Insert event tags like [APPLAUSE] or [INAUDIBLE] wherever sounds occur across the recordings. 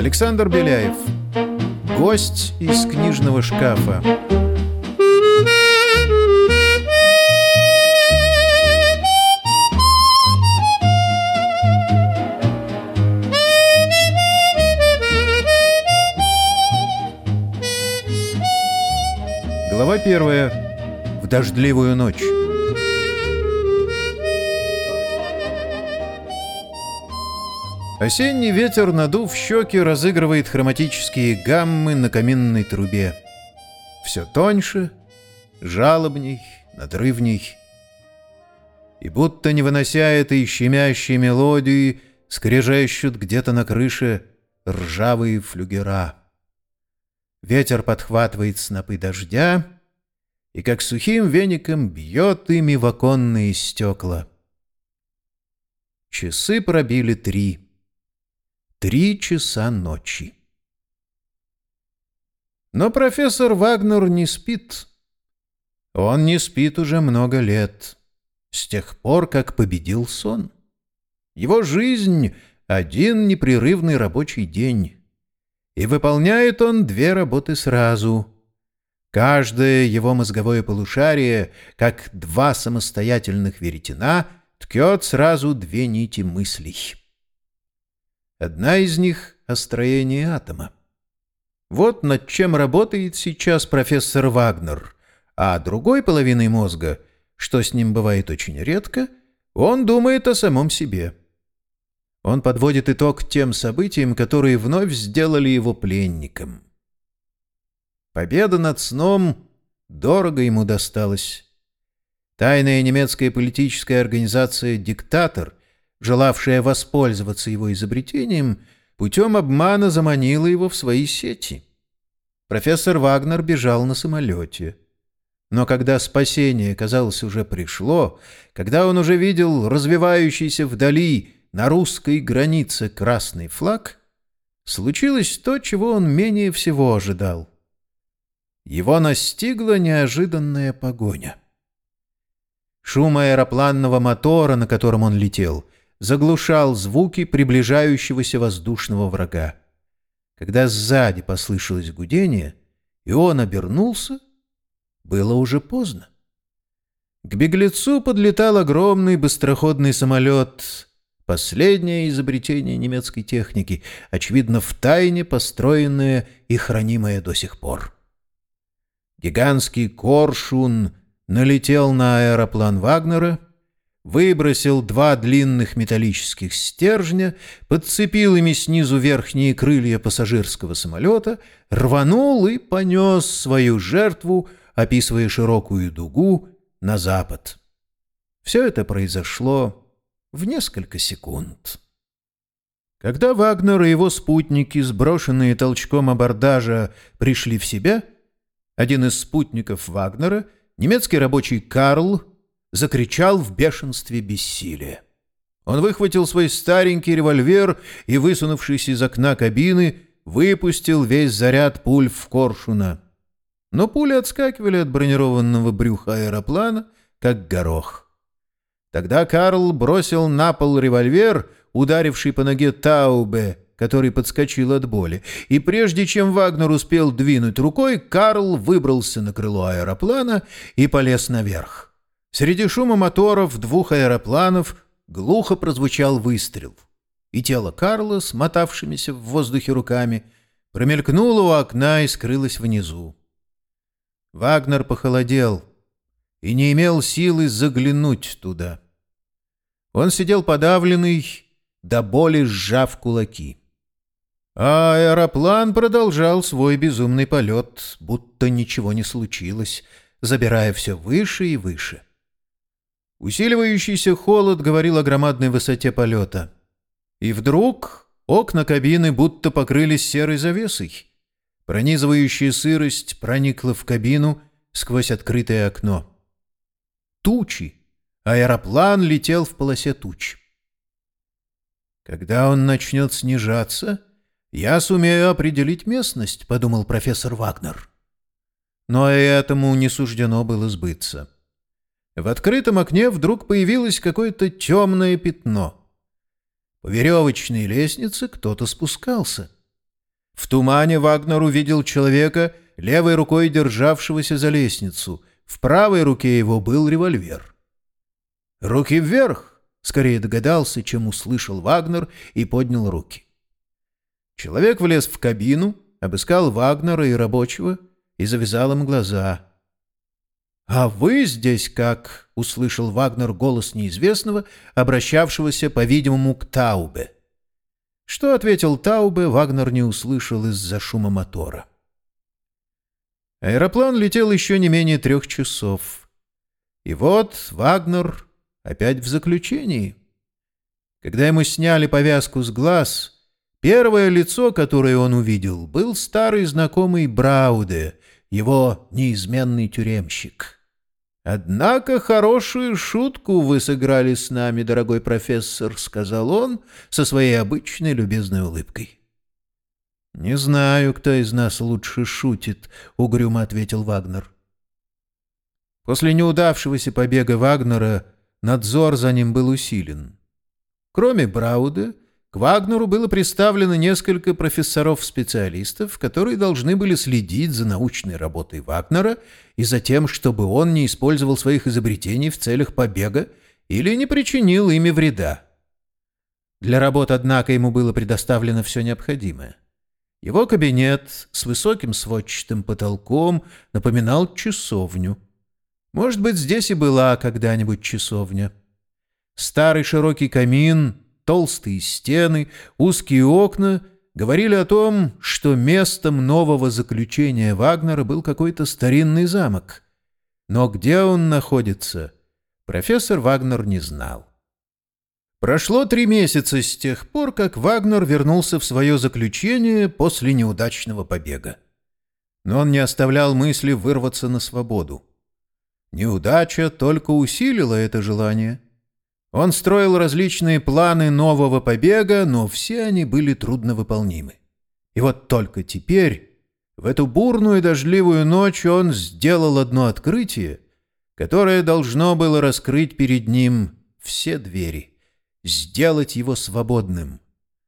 Александр Беляев. Гость из книжного шкафа. Глава первая. В дождливую ночь. Осенний ветер, надув щеки, разыгрывает хроматические гаммы на каминной трубе. Все тоньше, жалобней, надрывней. И будто не вынося этой щемящей мелодии, скрежещут где-то на крыше ржавые флюгера. Ветер подхватывает снопы дождя и, как сухим веником, бьет ими в оконные стекла. Часы пробили три. Три часа ночи. Но профессор Вагнер не спит. Он не спит уже много лет, с тех пор, как победил сон. Его жизнь — один непрерывный рабочий день. И выполняет он две работы сразу. Каждое его мозговое полушарие, как два самостоятельных веретена, ткет сразу две нити мыслей. Одна из них — о строении атома. Вот над чем работает сейчас профессор Вагнер, а другой половиной мозга, что с ним бывает очень редко, он думает о самом себе. Он подводит итог тем событиям, которые вновь сделали его пленником. Победа над сном дорого ему досталась. Тайная немецкая политическая организация «Диктатор» желавшая воспользоваться его изобретением, путем обмана заманила его в свои сети. Профессор Вагнер бежал на самолете. Но когда спасение, казалось, уже пришло, когда он уже видел развивающийся вдали на русской границе красный флаг, случилось то, чего он менее всего ожидал. Его настигла неожиданная погоня. Шум аэропланного мотора, на котором он летел, заглушал звуки приближающегося воздушного врага. Когда сзади послышалось гудение, и он обернулся, было уже поздно. К беглецу подлетал огромный быстроходный самолет, последнее изобретение немецкой техники, очевидно, в тайне построенное и хранимое до сих пор. Гигантский коршун налетел на аэроплан Вагнера — выбросил два длинных металлических стержня, подцепил ими снизу верхние крылья пассажирского самолета, рванул и понес свою жертву, описывая широкую дугу, на запад. Все это произошло в несколько секунд. Когда Вагнер и его спутники, сброшенные толчком абордажа, пришли в себя, один из спутников Вагнера, немецкий рабочий Карл, закричал в бешенстве бессилия. Он выхватил свой старенький револьвер и, высунувшись из окна кабины, выпустил весь заряд пуль в коршуна. Но пули отскакивали от бронированного брюха аэроплана, как горох. Тогда Карл бросил на пол револьвер, ударивший по ноге Таубе, который подскочил от боли, и прежде чем Вагнер успел двинуть рукой, Карл выбрался на крыло аэроплана и полез наверх. Среди шума моторов двух аэропланов глухо прозвучал выстрел, и тело Карла, смотавшимися в воздухе руками, промелькнуло у окна и скрылось внизу. Вагнер похолодел и не имел силы заглянуть туда. Он сидел подавленный, до боли сжав кулаки. А аэроплан продолжал свой безумный полет, будто ничего не случилось, забирая все выше и выше. — Усиливающийся холод говорил о громадной высоте полета. И вдруг окна кабины будто покрылись серой завесой. Пронизывающая сырость проникла в кабину сквозь открытое окно. Тучи. Аэроплан летел в полосе туч. «Когда он начнет снижаться, я сумею определить местность», — подумал профессор Вагнер. Но и этому не суждено было сбыться. В открытом окне вдруг появилось какое-то темное пятно. По веревочной лестнице кто-то спускался. В тумане Вагнер увидел человека, левой рукой державшегося за лестницу. В правой руке его был револьвер. «Руки вверх!» — скорее догадался, чем услышал Вагнер и поднял руки. Человек влез в кабину, обыскал Вагнера и рабочего и завязал им глаза. «А вы здесь как?» — услышал Вагнер голос неизвестного, обращавшегося, по-видимому, к Таубе. Что ответил Таубе, Вагнер не услышал из-за шума мотора. Аэроплан летел еще не менее трех часов. И вот Вагнер опять в заключении. Когда ему сняли повязку с глаз, Первое лицо, которое он увидел, был старый знакомый Брауде, его неизменный тюремщик. «Однако хорошую шутку вы сыграли с нами, дорогой профессор», — сказал он со своей обычной любезной улыбкой. «Не знаю, кто из нас лучше шутит», — угрюмо ответил Вагнер. После неудавшегося побега Вагнера надзор за ним был усилен. Кроме Брауда, к Вагнеру было представлено несколько профессоров-специалистов, которые должны были следить за научной работой Вагнера и за тем, чтобы он не использовал своих изобретений в целях побега или не причинил ими вреда. Для работ, однако, ему было предоставлено все необходимое. Его кабинет с высоким сводчатым потолком напоминал часовню. Может быть, здесь и была когда-нибудь часовня. Старый широкий камин толстые стены, узкие окна говорили о том, что местом нового заключения Вагнера был какой-то старинный замок. Но где он находится, профессор Вагнер не знал. Прошло три месяца с тех пор, как Вагнер вернулся в свое заключение после неудачного побега. Но он не оставлял мысли вырваться на свободу. Неудача только усилила это желание — он строил различные планы нового побега, но все они были трудновыполнимы. И вот только теперь, в эту бурную дождливую ночь, он сделал одно открытие, которое должно было раскрыть перед ним все двери, сделать его свободным.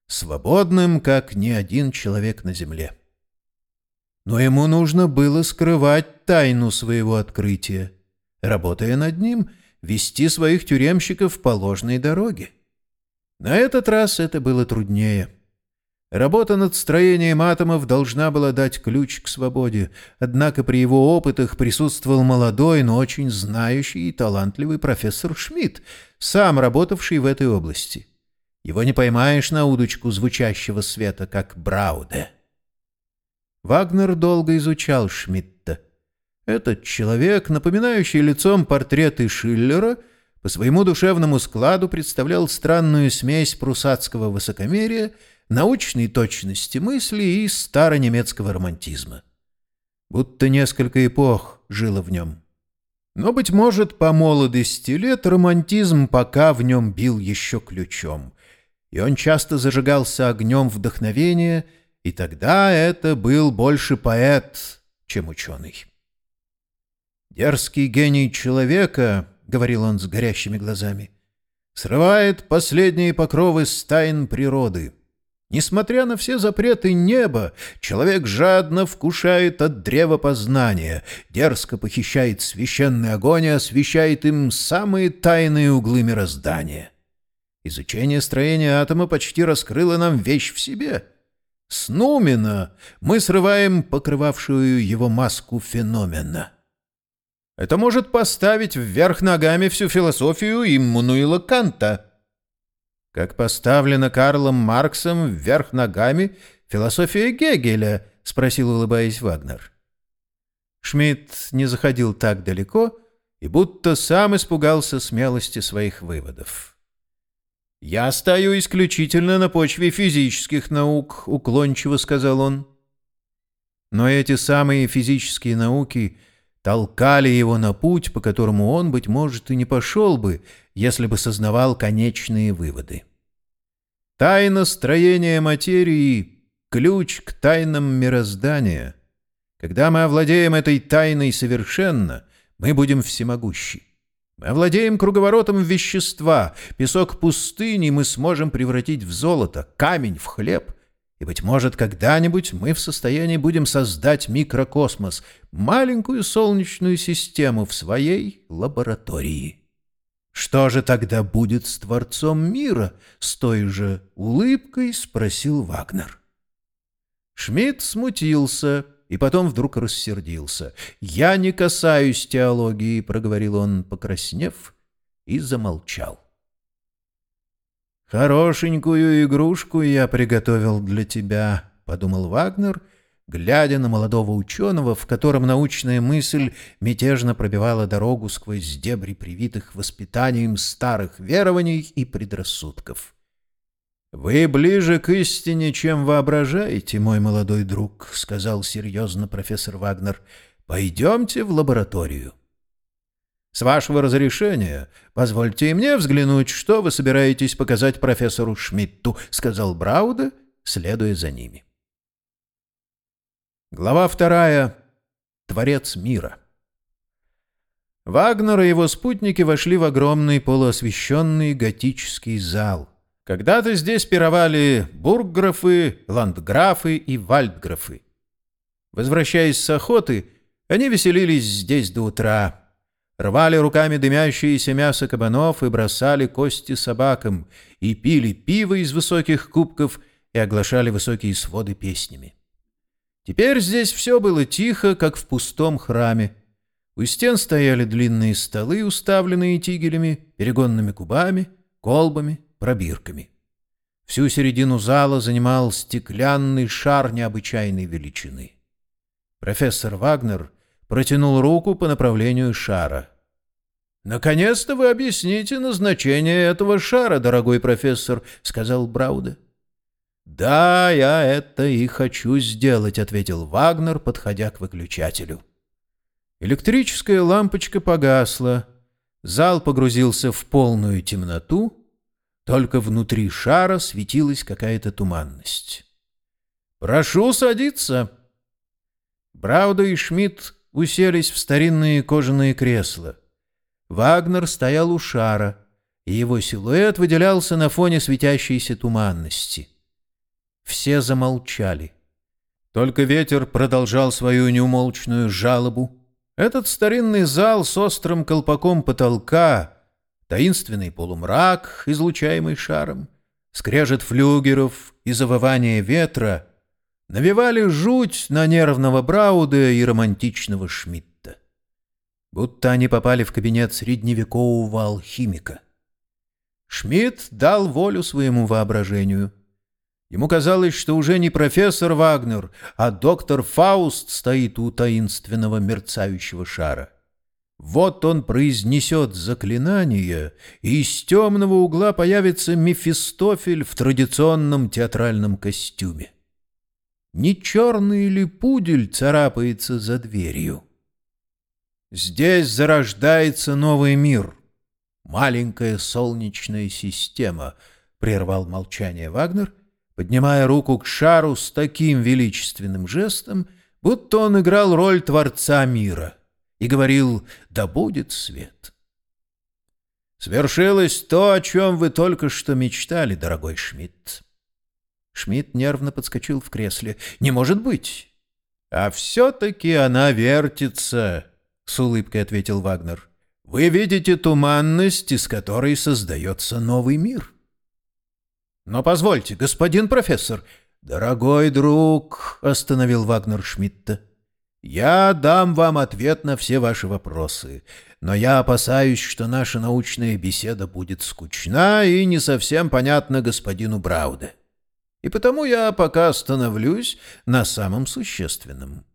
Свободным, как ни один человек на земле. Но ему нужно было скрывать тайну своего открытия. Работая над ним — вести своих тюремщиков по ложной дороге. На этот раз это было труднее. Работа над строением атомов должна была дать ключ к свободе, однако при его опытах присутствовал молодой, но очень знающий и талантливый профессор Шмидт, сам работавший в этой области. Его не поймаешь на удочку звучащего света, как Брауде. Вагнер долго изучал Шмидта. Этот человек, напоминающий лицом портреты Шиллера, по своему душевному складу представлял странную смесь прусацкого высокомерия, научной точности мысли и старонемецкого романтизма. Будто несколько эпох жило в нем. Но, быть может, по молодости лет романтизм пока в нем бил еще ключом, и он часто зажигался огнем вдохновения, и тогда это был больше поэт, чем ученый. «Дерзкий гений человека», — говорил он с горящими глазами, — «срывает последние покровы стайн природы. Несмотря на все запреты неба, человек жадно вкушает от древа познания, дерзко похищает священный огонь и освещает им самые тайные углы мироздания. Изучение строения атома почти раскрыло нам вещь в себе». С Нумена мы срываем покрывавшую его маску феномена. Это может поставить вверх ногами всю философию Иммануила Канта. Как поставлена Карлом Марксом вверх ногами философия Гегеля, спросил, улыбаясь Вагнер. Шмидт не заходил так далеко и будто сам испугался смелости своих выводов. «Я стою исключительно на почве физических наук», — уклончиво сказал он. Но эти самые физические науки — толкали его на путь, по которому он, быть может, и не пошел бы, если бы сознавал конечные выводы. Тайна строения материи — ключ к тайнам мироздания. Когда мы овладеем этой тайной совершенно, мы будем всемогущи. Мы овладеем круговоротом вещества, песок пустыни мы сможем превратить в золото, камень в хлеб, И, быть может, когда-нибудь мы в состоянии будем создать микрокосмос, маленькую солнечную систему в своей лаборатории. Что же тогда будет с Творцом мира? С той же улыбкой спросил Вагнер. Шмидт смутился и потом вдруг рассердился. «Я не касаюсь теологии», — проговорил он, покраснев, и замолчал. «Хорошенькую игрушку я приготовил для тебя», — подумал Вагнер, глядя на молодого ученого, в котором научная мысль мятежно пробивала дорогу сквозь дебри привитых воспитанием старых верований и предрассудков. «Вы ближе к истине, чем воображаете, мой молодой друг», — сказал серьезно профессор Вагнер. «Пойдемте в лабораторию». «С вашего разрешения, позвольте и мне взглянуть, что вы собираетесь показать профессору Шмидту», — сказал Брауда, следуя за ними. Глава вторая. Творец мира. Вагнер и его спутники вошли в огромный полуосвещенный готический зал. Когда-то здесь пировали бургграфы, ландграфы и вальдграфы. Возвращаясь с охоты, они веселились здесь до утра. Рвали руками дымящееся мясо кабанов и бросали кости собакам, и пили пиво из высоких кубков и оглашали высокие своды песнями. Теперь здесь все было тихо, как в пустом храме. У стен стояли длинные столы, уставленные тигелями, перегонными кубами, колбами, пробирками. Всю середину зала занимал стеклянный шар необычайной величины. Профессор Вагнер протянул руку по направлению шара. «Наконец-то вы объясните назначение этого шара, дорогой профессор», — сказал Брауда. «Да, я это и хочу сделать», — ответил Вагнер, подходя к выключателю. Электрическая лампочка погасла. Зал погрузился в полную темноту, только внутри шара светилась какая-то туманность. «Прошу садиться!» Брауда и Шмидт уселись в старинные кожаные кресла. Вагнер стоял у шара, и его силуэт выделялся на фоне светящейся туманности. Все замолчали. Только ветер продолжал свою неумолчную жалобу. Этот старинный зал с острым колпаком потолка таинственный полумрак, излучаемый шаром, скрежет флюгеров и завывание ветра навевали жуть на нервного Брауда и романтичного Шмидта. Будто они попали в кабинет средневекового алхимика. Шмидт дал волю своему воображению. Ему казалось, что уже не профессор Вагнер, а доктор Фауст стоит у таинственного мерцающего шара. Вот он произнесет заклинание, и из темного угла появится Мефистофель в традиционном театральном костюме. Не черный ли пудель царапается за дверью? Здесь зарождается новый мир. Маленькая солнечная система, — прервал молчание Вагнер, поднимая руку к шару с таким величественным жестом, будто он играл роль Творца мира — и говорил «Да будет свет». Свершилось то, о чем вы только что мечтали, дорогой Шмидт. Шмидт нервно подскочил в кресле. «Не может быть!» «А все-таки она вертится», — с улыбкой ответил Вагнер. «Вы видите туманность, из которой создается новый мир». «Но позвольте, господин профессор...» «Дорогой друг», — остановил Вагнер Шмидта, — я дам вам ответ на все ваши вопросы, но я опасаюсь, что наша научная беседа будет скучна и не совсем понятна господину Брауде. И потому я пока остановлюсь на самом существенном.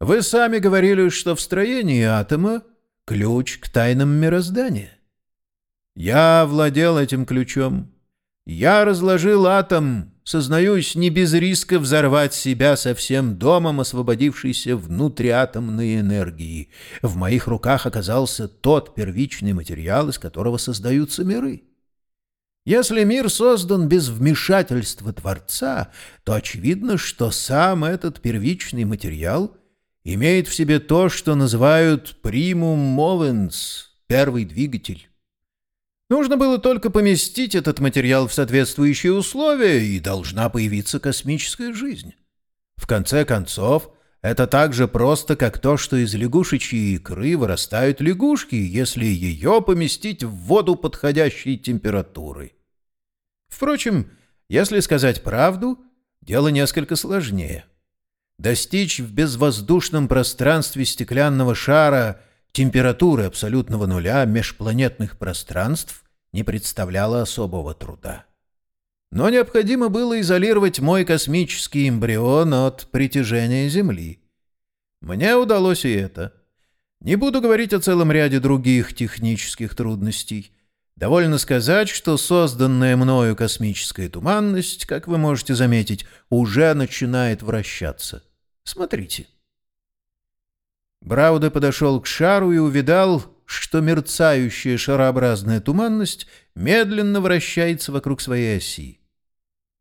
Вы сами говорили, что в строении атома ключ к тайнам мироздания. Я владел этим ключом. Я разложил атом сознаюсь, не без риска взорвать себя со всем домом, освободившейся внутриатомной энергии. В моих руках оказался тот первичный материал, из которого создаются миры. Если мир создан без вмешательства Творца, то очевидно, что сам этот первичный материал имеет в себе то, что называют «primum movens» — первый двигатель. Нужно было только поместить этот материал в соответствующие условия, и должна появиться космическая жизнь. В конце концов, это так же просто, как то, что из лягушечьей икры вырастают лягушки, если ее поместить в воду подходящей температуры. Впрочем, если сказать правду, дело несколько сложнее. Достичь в безвоздушном пространстве стеклянного шара – температуры абсолютного нуля межпланетных пространств не представляла особого труда. Но необходимо было изолировать мой космический эмбрион от притяжения Земли. Мне удалось и это. Не буду говорить о целом ряде других технических трудностей. Довольно сказать, что созданная мною космическая туманность, как вы можете заметить, уже начинает вращаться. Смотрите. Брауда подошел к шару и увидал, что мерцающая шарообразная туманность медленно вращается вокруг своей оси.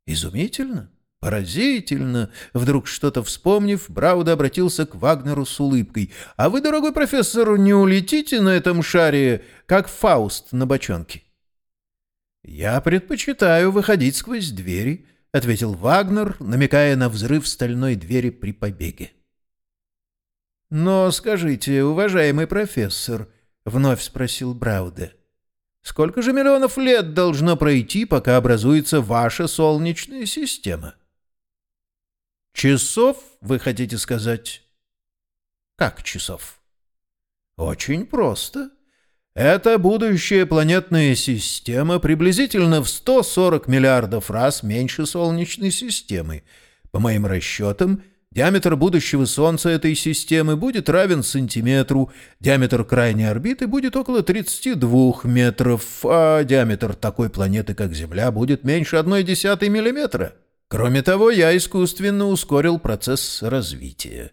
Изумительно, поразительно. Вдруг что-то вспомнив, Брауда обратился к Вагнеру с улыбкой. «А вы, дорогой профессор, не улетите на этом шаре, как Фауст на бочонке?» «Я предпочитаю выходить сквозь двери», — ответил Вагнер, намекая на взрыв стальной двери при побеге. «Но скажите, уважаемый профессор», — вновь спросил Брауде, «сколько же миллионов лет должно пройти, пока образуется ваша Солнечная система?» «Часов, вы хотите сказать?» «Как часов?» «Очень просто. Это будущая планетная система приблизительно в 140 миллиардов раз меньше Солнечной системы. По моим расчетам, Диаметр будущего Солнца этой системы будет равен сантиметру, диаметр крайней орбиты будет около 32 метров, а диаметр такой планеты, как Земля, будет меньше 1,1 миллиметра. Кроме того, я искусственно ускорил процесс развития.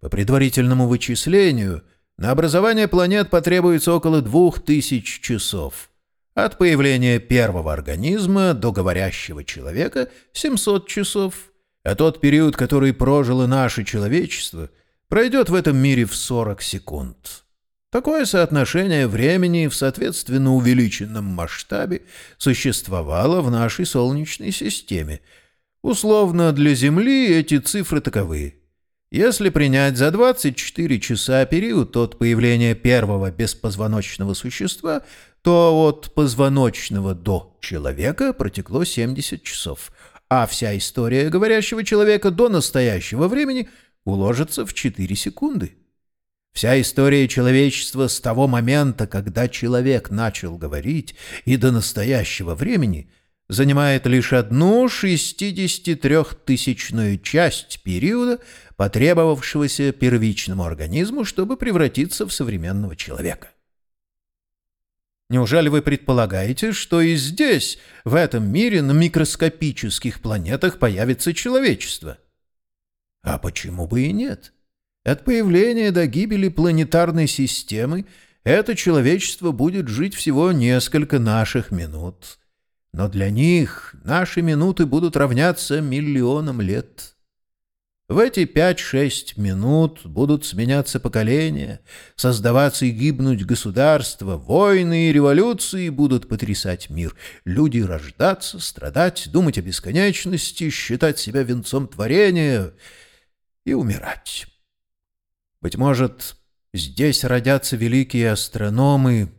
По предварительному вычислению, на образование планет потребуется около 2000 часов. От появления первого организма до говорящего человека — 700 часов — а тот период, который прожило наше человечество, пройдет в этом мире в 40 секунд. Такое соотношение времени в соответственно увеличенном масштабе существовало в нашей Солнечной системе. Условно для Земли эти цифры таковы. Если принять за 24 часа период от появления первого беспозвоночного существа, то от позвоночного до человека протекло 70 часов – а вся история говорящего человека до настоящего времени уложится в 4 секунды. Вся история человечества с того момента, когда человек начал говорить, и до настоящего времени занимает лишь одну 63-тысячную часть периода, потребовавшегося первичному организму, чтобы превратиться в современного человека. Неужели вы предполагаете, что и здесь, в этом мире, на микроскопических планетах появится человечество? А почему бы и нет? От появления до гибели планетарной системы это человечество будет жить всего несколько наших минут. Но для них наши минуты будут равняться миллионам лет. В эти пять-шесть минут будут сменяться поколения, создаваться и гибнуть государства, войны и революции будут потрясать мир. Люди рождаться, страдать, думать о бесконечности, считать себя венцом творения и умирать. Быть может, здесь родятся великие астрономы,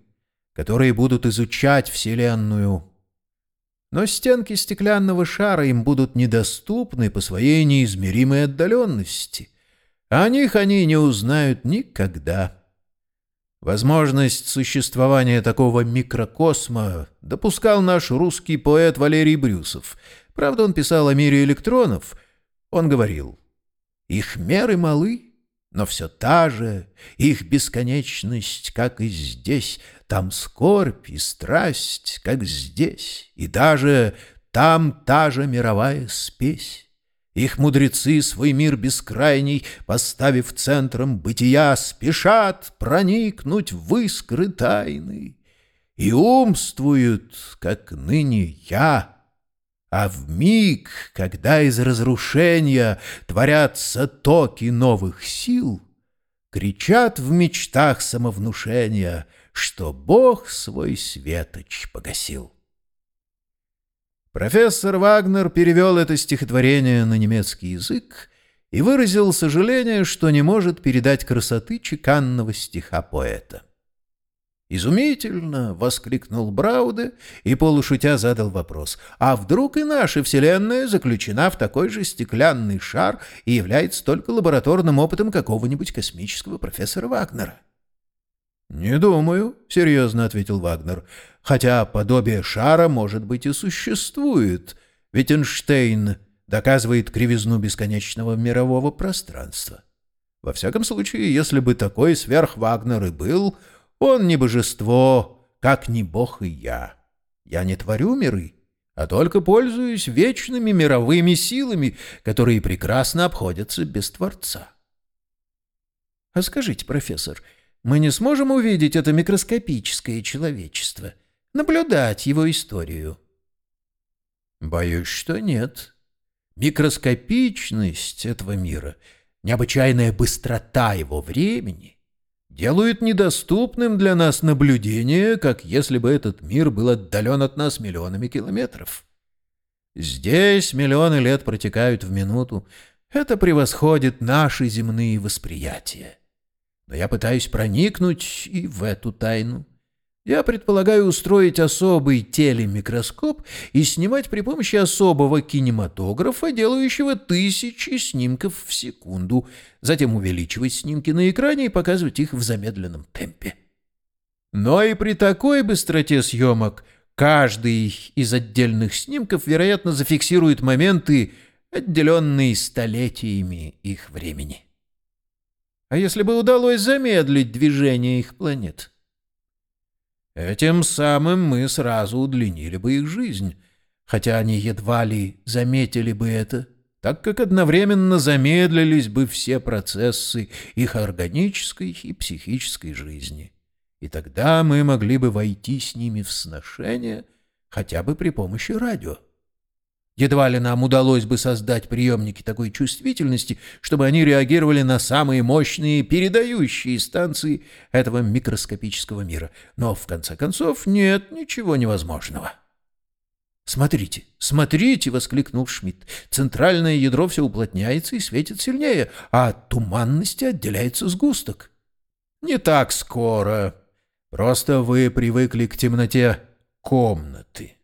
которые будут изучать Вселенную, но стенки стеклянного шара им будут недоступны по своей неизмеримой отдаленности. О них они не узнают никогда. Возможность существования такого микрокосма допускал наш русский поэт Валерий Брюсов. Правда, он писал о мире электронов. Он говорил, «Их меры малы, но все та же, их бесконечность, как и здесь, там скорбь и страсть, как здесь, и даже там та же мировая спесь. Их мудрецы свой мир бескрайний, поставив центром бытия, спешат проникнуть в искры тайны. И умствуют, как ныне я — а в миг, когда из разрушения творятся токи новых сил, кричат в мечтах самовнушения, что Бог свой светоч погасил. Профессор Вагнер перевел это стихотворение на немецкий язык и выразил сожаление, что не может передать красоты чеканного стиха поэта. «Изумительно!» — воскликнул Брауде и, полушутя, задал вопрос. «А вдруг и наша Вселенная заключена в такой же стеклянный шар и является только лабораторным опытом какого-нибудь космического профессора Вагнера?» «Не думаю», — серьезно ответил Вагнер. «Хотя подобие шара, может быть, и существует. Ведь Эйнштейн доказывает кривизну бесконечного мирового пространства. Во всяком случае, если бы такой сверхвагнер и был, он не божество, как не бог и я. Я не творю миры, а только пользуюсь вечными мировыми силами, которые прекрасно обходятся без Творца. — А скажите, профессор, мы не сможем увидеть это микроскопическое человечество, наблюдать его историю? — Боюсь, что нет. — Микроскопичность этого мира, необычайная быстрота его времени делают недоступным для нас наблюдение, как если бы этот мир был отдален от нас миллионами километров. Здесь миллионы лет протекают в минуту. Это превосходит наши земные восприятия. Но я пытаюсь проникнуть и в эту тайну. Я предполагаю устроить особый телемикроскоп и снимать при помощи особого кинематографа, делающего тысячи снимков в секунду, затем увеличивать снимки на экране и показывать их в замедленном темпе. Но и при такой быстроте съемок каждый из отдельных снимков, вероятно, зафиксирует моменты, отделенные столетиями их времени. А если бы удалось замедлить движение их планет — Этим самым мы сразу удлинили бы их жизнь, хотя они едва ли заметили бы это, так как одновременно замедлились бы все процессы их органической и психической жизни. И тогда мы могли бы войти с ними в сношение хотя бы при помощи радио. Едва ли нам удалось бы создать приемники такой чувствительности, чтобы они реагировали на самые мощные передающие станции этого микроскопического мира. Но, в конце концов, нет ничего невозможного. «Смотрите, смотрите!» — воскликнул Шмидт. «Центральное ядро все уплотняется и светит сильнее, а от туманности отделяется сгусток». «Не так скоро. Просто вы привыкли к темноте комнаты».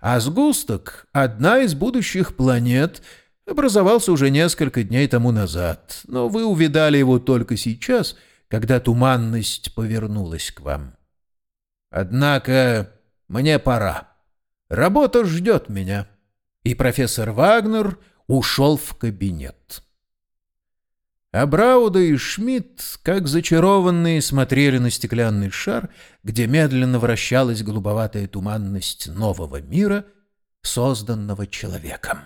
А сгусток, одна из будущих планет, образовался уже несколько дней тому назад, но вы увидали его только сейчас, когда туманность повернулась к вам. Однако мне пора. Работа ждет меня. И профессор Вагнер ушел в кабинет. А Брауда и Шмидт, как зачарованные, смотрели на стеклянный шар, где медленно вращалась голубоватая туманность нового мира, созданного человеком.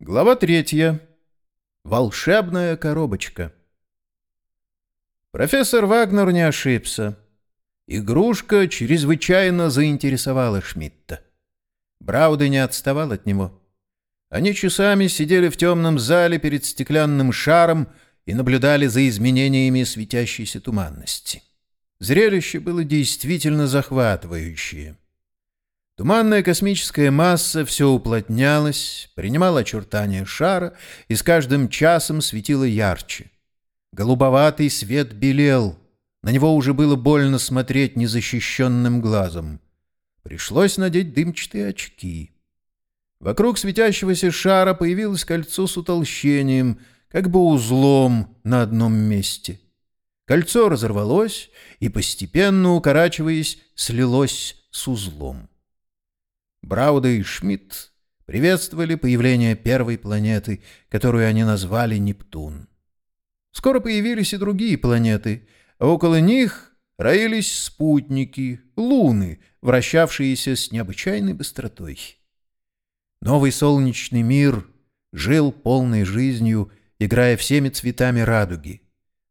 Глава третья. Волшебная коробочка. Профессор Вагнер не ошибся. Игрушка чрезвычайно заинтересовала Шмидта. Брауда не отставал от него. Они часами сидели в темном зале перед стеклянным шаром и наблюдали за изменениями светящейся туманности. Зрелище было действительно захватывающее. Туманная космическая масса все уплотнялась, принимала очертания шара и с каждым часом светила ярче. Голубоватый свет белел, на него уже было больно смотреть незащищенным глазом. Пришлось надеть дымчатые очки — Вокруг светящегося шара появилось кольцо с утолщением, как бы узлом на одном месте. Кольцо разорвалось и, постепенно укорачиваясь, слилось с узлом. Брауда и Шмидт приветствовали появление первой планеты, которую они назвали Нептун. Скоро появились и другие планеты, а около них роились спутники, луны, вращавшиеся с необычайной быстротой. Новый солнечный мир жил полной жизнью, играя всеми цветами радуги.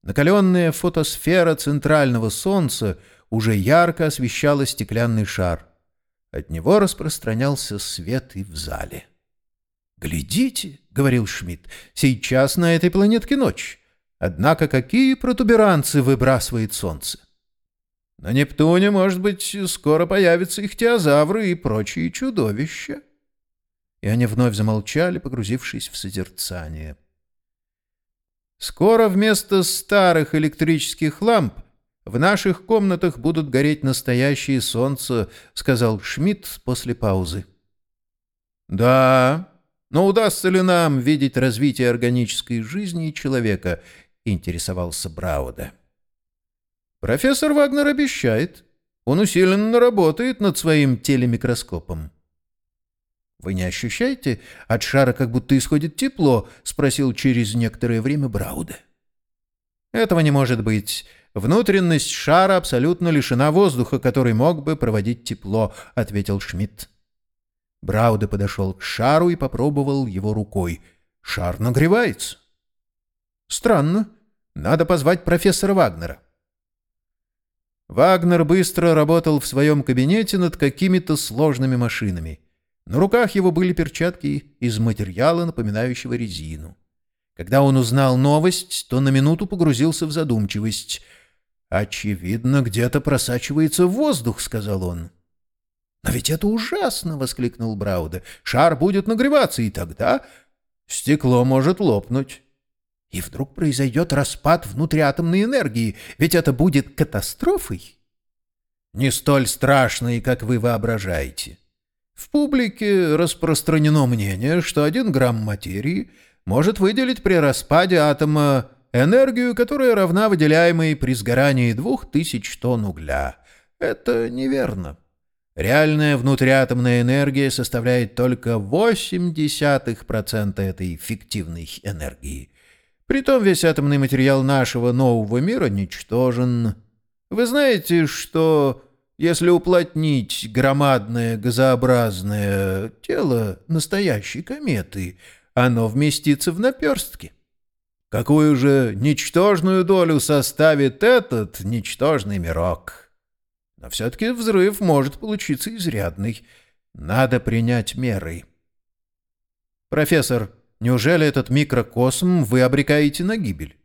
Накаленная фотосфера центрального солнца уже ярко освещала стеклянный шар. От него распространялся свет и в зале. «Глядите», — говорил Шмидт, — «сейчас на этой планетке ночь. Однако какие протуберанцы выбрасывает солнце! На Нептуне, может быть, скоро появятся ихтиозавры и прочие чудовища. И они вновь замолчали, погрузившись в созерцание. Скоро вместо старых электрических ламп в наших комнатах будут гореть настоящие солнца, сказал Шмидт после паузы. Да, но удастся ли нам видеть развитие органической жизни человека, интересовался Брауда. Профессор Вагнер обещает. Он усиленно работает над своим телемикроскопом. «Вы не ощущаете? От шара как будто исходит тепло», — спросил через некоторое время Брауда. «Этого не может быть. Внутренность шара абсолютно лишена воздуха, который мог бы проводить тепло», — ответил Шмидт. Брауда подошел к шару и попробовал его рукой. Шар нагревается. «Странно. Надо позвать профессора Вагнера». Вагнер быстро работал в своем кабинете над какими-то сложными машинами. На руках его были перчатки из материала, напоминающего резину. Когда он узнал новость, то на минуту погрузился в задумчивость. «Очевидно, где-то просачивается воздух», — сказал он. «Но ведь это ужасно!» — воскликнул Брауда. «Шар будет нагреваться, и тогда стекло может лопнуть». И вдруг произойдет распад внутриатомной энергии, ведь это будет катастрофой. Не столь страшной, как вы воображаете. В публике распространено мнение, что один грамм материи может выделить при распаде атома энергию, которая равна выделяемой при сгорании двух тысяч тонн угля. Это неверно. Реальная внутриатомная энергия составляет только 0,8% этой фиктивной энергии. Притом весь атомный материал нашего нового мира ничтожен. Вы знаете, что если уплотнить громадное газообразное тело настоящей кометы, оно вместится в наперстке? Какую же ничтожную долю составит этот ничтожный мирок?» Но все-таки взрыв может получиться изрядный. Надо принять меры. Профессор, неужели этот микрокосм вы обрекаете на гибель?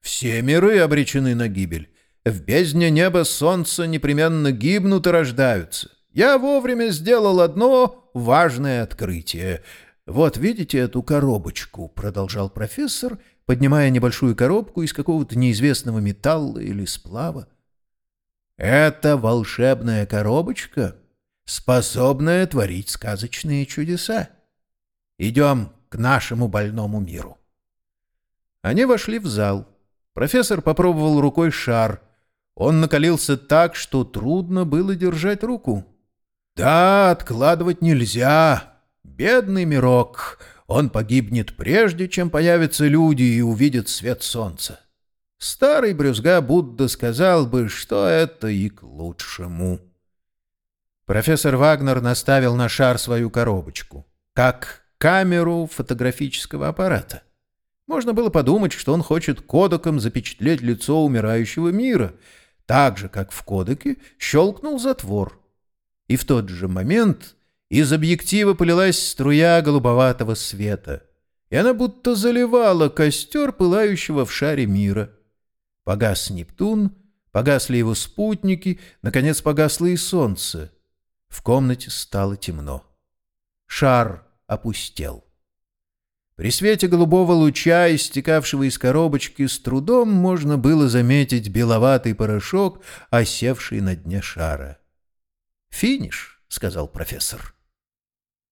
Все миры обречены на гибель. В бездне неба солнца непременно гибнут и рождаются. Я вовремя сделал одно важное открытие. Вот видите эту коробочку, продолжал профессор, поднимая небольшую коробку из какого-то неизвестного металла или сплава. Это волшебная коробочка, способная творить сказочные чудеса. Идем к нашему больному миру. Они вошли в зал. Профессор попробовал рукой шар. Он накалился так, что трудно было держать руку. «Да, откладывать нельзя. Бедный мирок. Он погибнет прежде, чем появятся люди и увидят свет солнца. Старый брюзга Будда сказал бы, что это и к лучшему. Профессор Вагнер наставил на шар свою коробочку, как камеру фотографического аппарата. Можно было подумать, что он хочет кодеком запечатлеть лицо умирающего мира, так же, как в кодеке щелкнул затвор. И в тот же момент из объектива полилась струя голубоватого света, и она будто заливала костер, пылающего в шаре мира — Погас Нептун, погасли его спутники, наконец погасло и солнце. В комнате стало темно. Шар опустел. При свете голубого луча, истекавшего из коробочки, с трудом можно было заметить беловатый порошок, осевший на дне шара. «Финиш», — сказал профессор.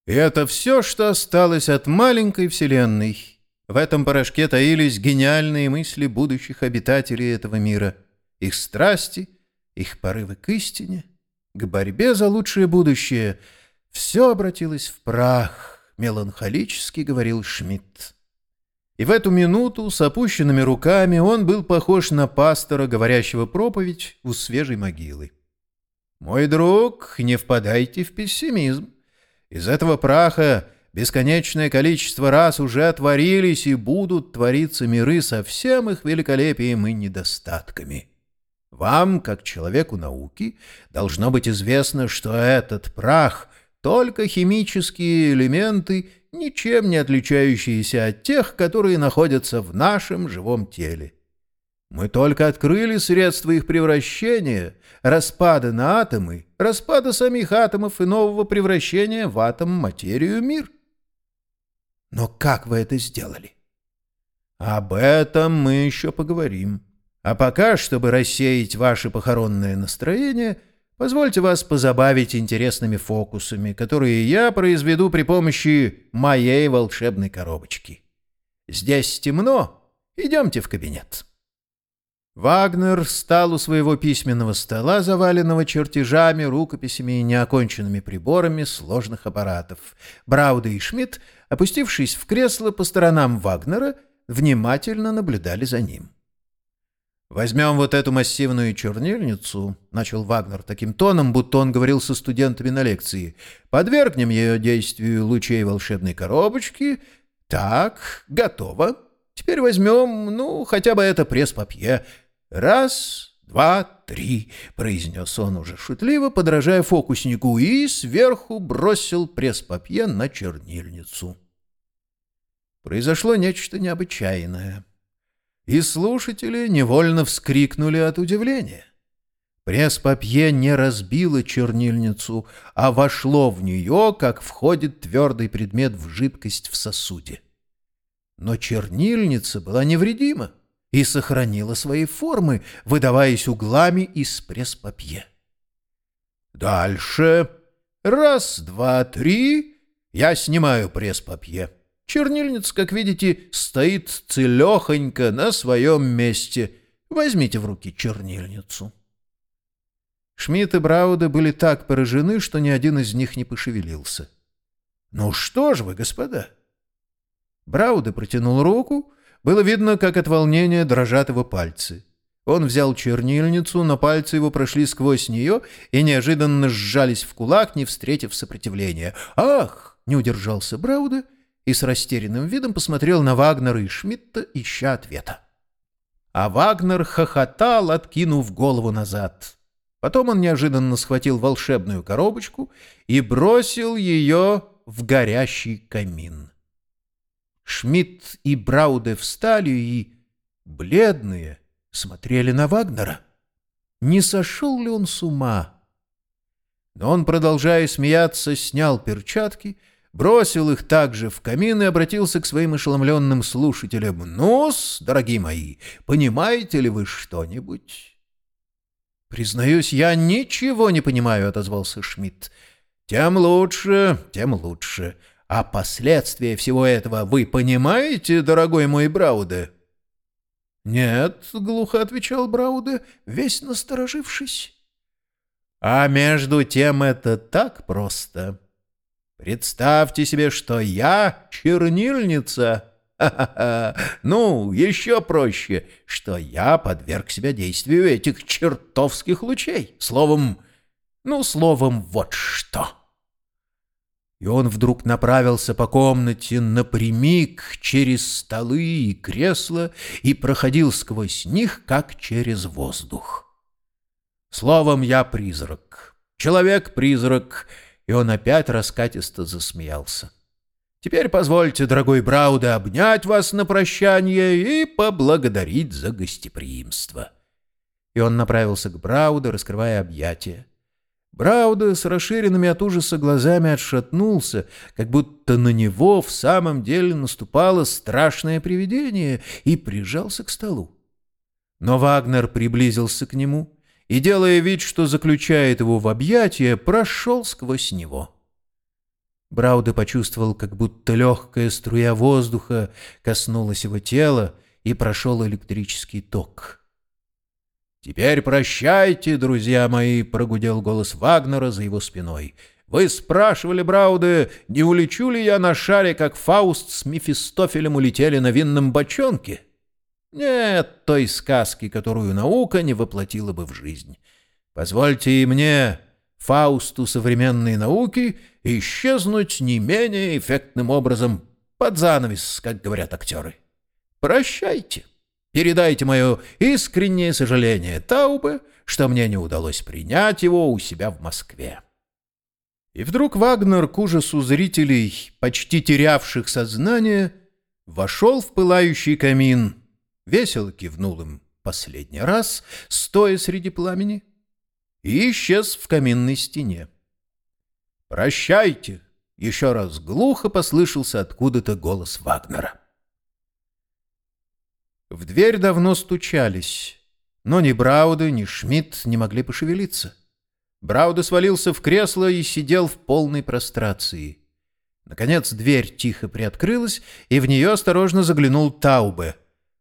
Это все, что осталось от маленькой Вселенной, в этом порошке таились гениальные мысли будущих обитателей этого мира, их страсти, их порывы к истине, к борьбе за лучшее будущее. Все обратилось в прах, меланхолически говорил Шмидт. И в эту минуту с опущенными руками он был похож на пастора, говорящего проповедь у свежей могилы. «Мой друг, не впадайте в пессимизм. Из этого праха бесконечное количество раз уже отворились и будут твориться миры со всем их великолепием и недостатками. Вам, как человеку науки, должно быть известно, что этот прах — только химические элементы, ничем не отличающиеся от тех, которые находятся в нашем живом теле. Мы только открыли средства их превращения, распада на атомы, распада самих атомов и нового превращения в атом, материю, мир. Но как вы это сделали? Об этом мы еще поговорим. А пока, чтобы рассеять ваше похоронное настроение, позвольте вас позабавить интересными фокусами, которые я произведу при помощи моей волшебной коробочки. Здесь темно. Идемте в кабинет. Вагнер стал у своего письменного стола, заваленного чертежами, рукописями и неоконченными приборами сложных аппаратов. Брауда и Шмидт, опустившись в кресло по сторонам Вагнера, внимательно наблюдали за ним. «Возьмем вот эту массивную чернильницу», — начал Вагнер таким тоном, будто он говорил со студентами на лекции, «подвергнем ее действию лучей волшебной коробочки. Так, готово. Теперь возьмем, ну, хотя бы это пресс-папье. «Раз, два, три», — произнес он уже шутливо, подражая фокуснику, и сверху бросил пресс-папье на чернильницу. Произошло нечто необычайное, и слушатели невольно вскрикнули от удивления. Пресс-папье не разбило чернильницу, а вошло в нее, как входит твердый предмет в жидкость в сосуде. Но чернильница была невредима и сохранила свои формы, выдаваясь углами из пресс-папье. Дальше. Раз, два, три. Я снимаю пресс-папье. Чернильница, как видите, стоит целехонько на своем месте. Возьмите в руки чернильницу. Шмидт и Брауде были так поражены, что ни один из них не пошевелился. «Ну что ж вы, господа!» Брауде протянул руку, было видно, как от волнения дрожат его пальцы. Он взял чернильницу, но пальцы его прошли сквозь нее и неожиданно сжались в кулак, не встретив сопротивления. «Ах!» — не удержался Брауда и с растерянным видом посмотрел на Вагнера и Шмидта, ища ответа. А Вагнер хохотал, откинув голову назад. Потом он неожиданно схватил волшебную коробочку и бросил ее в горящий камин. Шмидт и Брауде встали и, бледные, смотрели на Вагнера. Не сошел ли он с ума? Но он, продолжая смеяться, снял перчатки, бросил их также в камин и обратился к своим ошеломленным слушателям. «Ну-с, дорогие мои, понимаете ли вы что-нибудь?» «Признаюсь, я ничего не понимаю», — отозвался Шмидт. «Тем лучше, тем лучше. А последствия всего этого вы понимаете, дорогой мой Брауде?» «Нет», — глухо отвечал Брауде, весь насторожившись. «А между тем это так просто. Представьте себе, что я чернильница. Ну, еще проще, что я подверг себя действию этих чертовских лучей. Словом, ну, словом, вот что» и он вдруг направился по комнате напрямик через столы и кресла и проходил сквозь них, как через воздух. Словом, я призрак, человек-призрак, и он опять раскатисто засмеялся. Теперь позвольте, дорогой Брауде, обнять вас на прощание и поблагодарить за гостеприимство. И он направился к Брауде, раскрывая объятия. Брауда с расширенными от ужаса глазами отшатнулся, как будто на него в самом деле наступало страшное привидение, и прижался к столу. Но Вагнер приблизился к нему и, делая вид, что заключает его в объятия, прошел сквозь него. Брауда почувствовал, как будто легкая струя воздуха коснулась его тела, и прошел электрический ток — «Теперь прощайте, друзья мои», — прогудел голос Вагнера за его спиной. «Вы спрашивали, Брауде, не улечу ли я на шаре, как Фауст с Мефистофелем улетели на винном бочонке?» Нет той сказки, которую наука не воплотила бы в жизнь. Позвольте и мне, Фаусту современной науки, исчезнуть не менее эффектным образом под занавес, как говорят актеры. Прощайте. Передайте мое искреннее сожаление Таубе, что мне не удалось принять его у себя в Москве. И вдруг Вагнер, к ужасу зрителей, почти терявших сознание, вошел в пылающий камин, весело кивнул им последний раз, стоя среди пламени, и исчез в каминной стене. «Прощайте!» — еще раз глухо послышался откуда-то голос Вагнера. В дверь давно стучались, но ни Брауды, ни Шмидт не могли пошевелиться. Брауда свалился в кресло и сидел в полной прострации. Наконец дверь тихо приоткрылась, и в нее осторожно заглянул Таубе.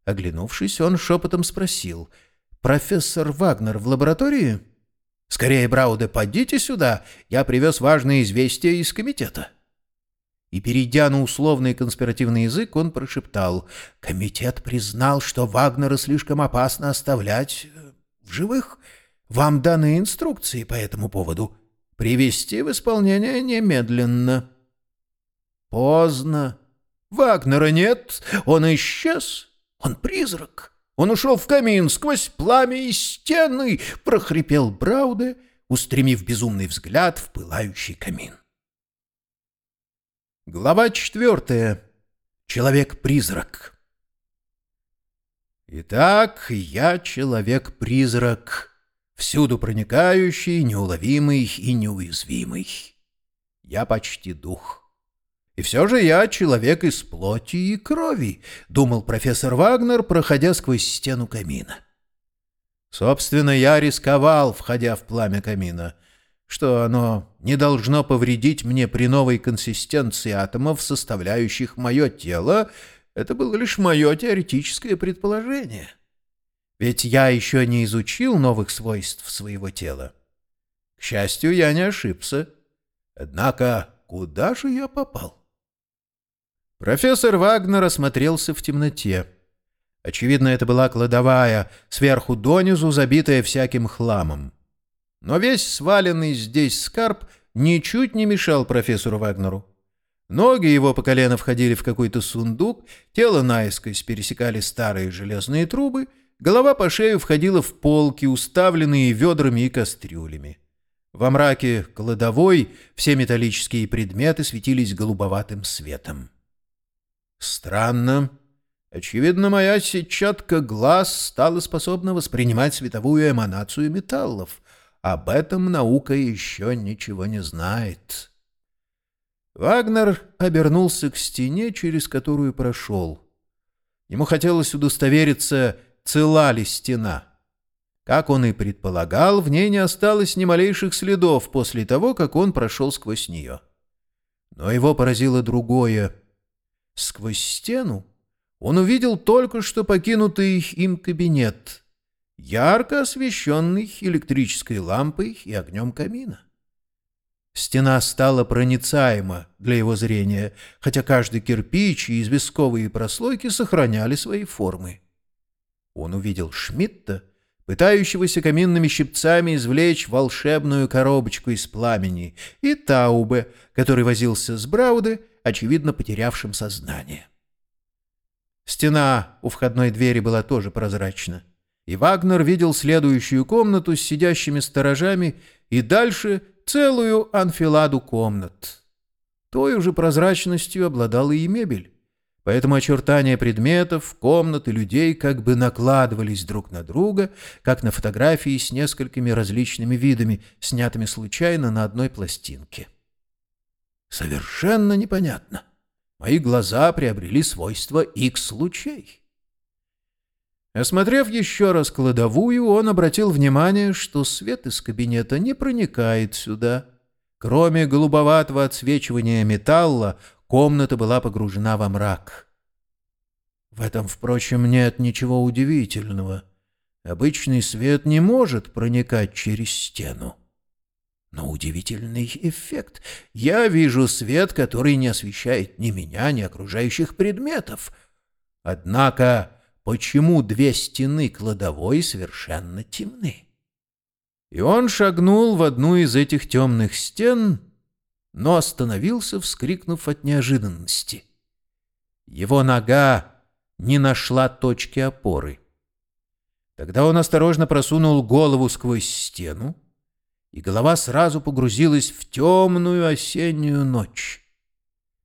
Оглянувшись, он шепотом спросил. «Профессор Вагнер в лаборатории?» «Скорее, Брауде, подите сюда. Я привез важные известия из комитета». И, перейдя на условный конспиративный язык, он прошептал. «Комитет признал, что Вагнера слишком опасно оставлять э, в живых. Вам даны инструкции по этому поводу. Привести в исполнение немедленно». Поздно. Вагнера нет, он исчез. Он призрак. Он ушел в камин сквозь пламя и стены, прохрипел Брауде, устремив безумный взгляд в пылающий камин. Глава четвертая. Человек-призрак. Итак, я человек-призрак, всюду проникающий, неуловимый и неуязвимый. Я почти дух. И все же я человек из плоти и крови, — думал профессор Вагнер, проходя сквозь стену камина. Собственно, я рисковал, входя в пламя камина, что оно не должно повредить мне при новой консистенции атомов, составляющих мое тело, это было лишь мое теоретическое предположение. Ведь я еще не изучил новых свойств своего тела. К счастью, я не ошибся. Однако куда же я попал? Профессор Вагнер осмотрелся в темноте. Очевидно, это была кладовая, сверху донизу забитая всяким хламом. Но весь сваленный здесь скарб ничуть не мешал профессору Вагнеру. Ноги его по колено входили в какой-то сундук, тело наискось пересекали старые железные трубы, голова по шею входила в полки, уставленные ведрами и кастрюлями. Во мраке кладовой все металлические предметы светились голубоватым светом. Странно. Очевидно, моя сетчатка глаз стала способна воспринимать световую эманацию металлов. Об этом наука еще ничего не знает. Вагнер обернулся к стене, через которую прошел. Ему хотелось удостовериться, цела ли стена. Как он и предполагал, в ней не осталось ни малейших следов после того, как он прошел сквозь нее. Но его поразило другое — Сквозь стену он увидел только что покинутый им кабинет, ярко освещенный электрической лампой и огнем камина. Стена стала проницаема для его зрения, хотя каждый кирпич и известковые прослойки сохраняли свои формы. Он увидел Шмидта, пытающегося каминными щипцами извлечь волшебную коробочку из пламени, и Таубе, который возился с Брауде очевидно потерявшим сознание. Стена у входной двери была тоже прозрачна, и Вагнер видел следующую комнату с сидящими сторожами и дальше целую анфиладу комнат. Той уже прозрачностью обладала и мебель, поэтому очертания предметов, комнат и людей как бы накладывались друг на друга, как на фотографии с несколькими различными видами, снятыми случайно на одной пластинке. Совершенно непонятно. Мои глаза приобрели свойства X-лучей. Осмотрев еще раз кладовую, он обратил внимание, что свет из кабинета не проникает сюда. Кроме голубоватого отсвечивания металла, комната была погружена во мрак. В этом, впрочем, нет ничего удивительного. Обычный свет не может проникать через стену. Но удивительный эффект. Я вижу свет, который не освещает ни меня, ни окружающих предметов. Однако почему две стены кладовой совершенно темны? И он шагнул в одну из этих темных стен, но остановился, вскрикнув от неожиданности. Его нога не нашла точки опоры. Тогда он осторожно просунул голову сквозь стену, и голова сразу погрузилась в темную осеннюю ночь.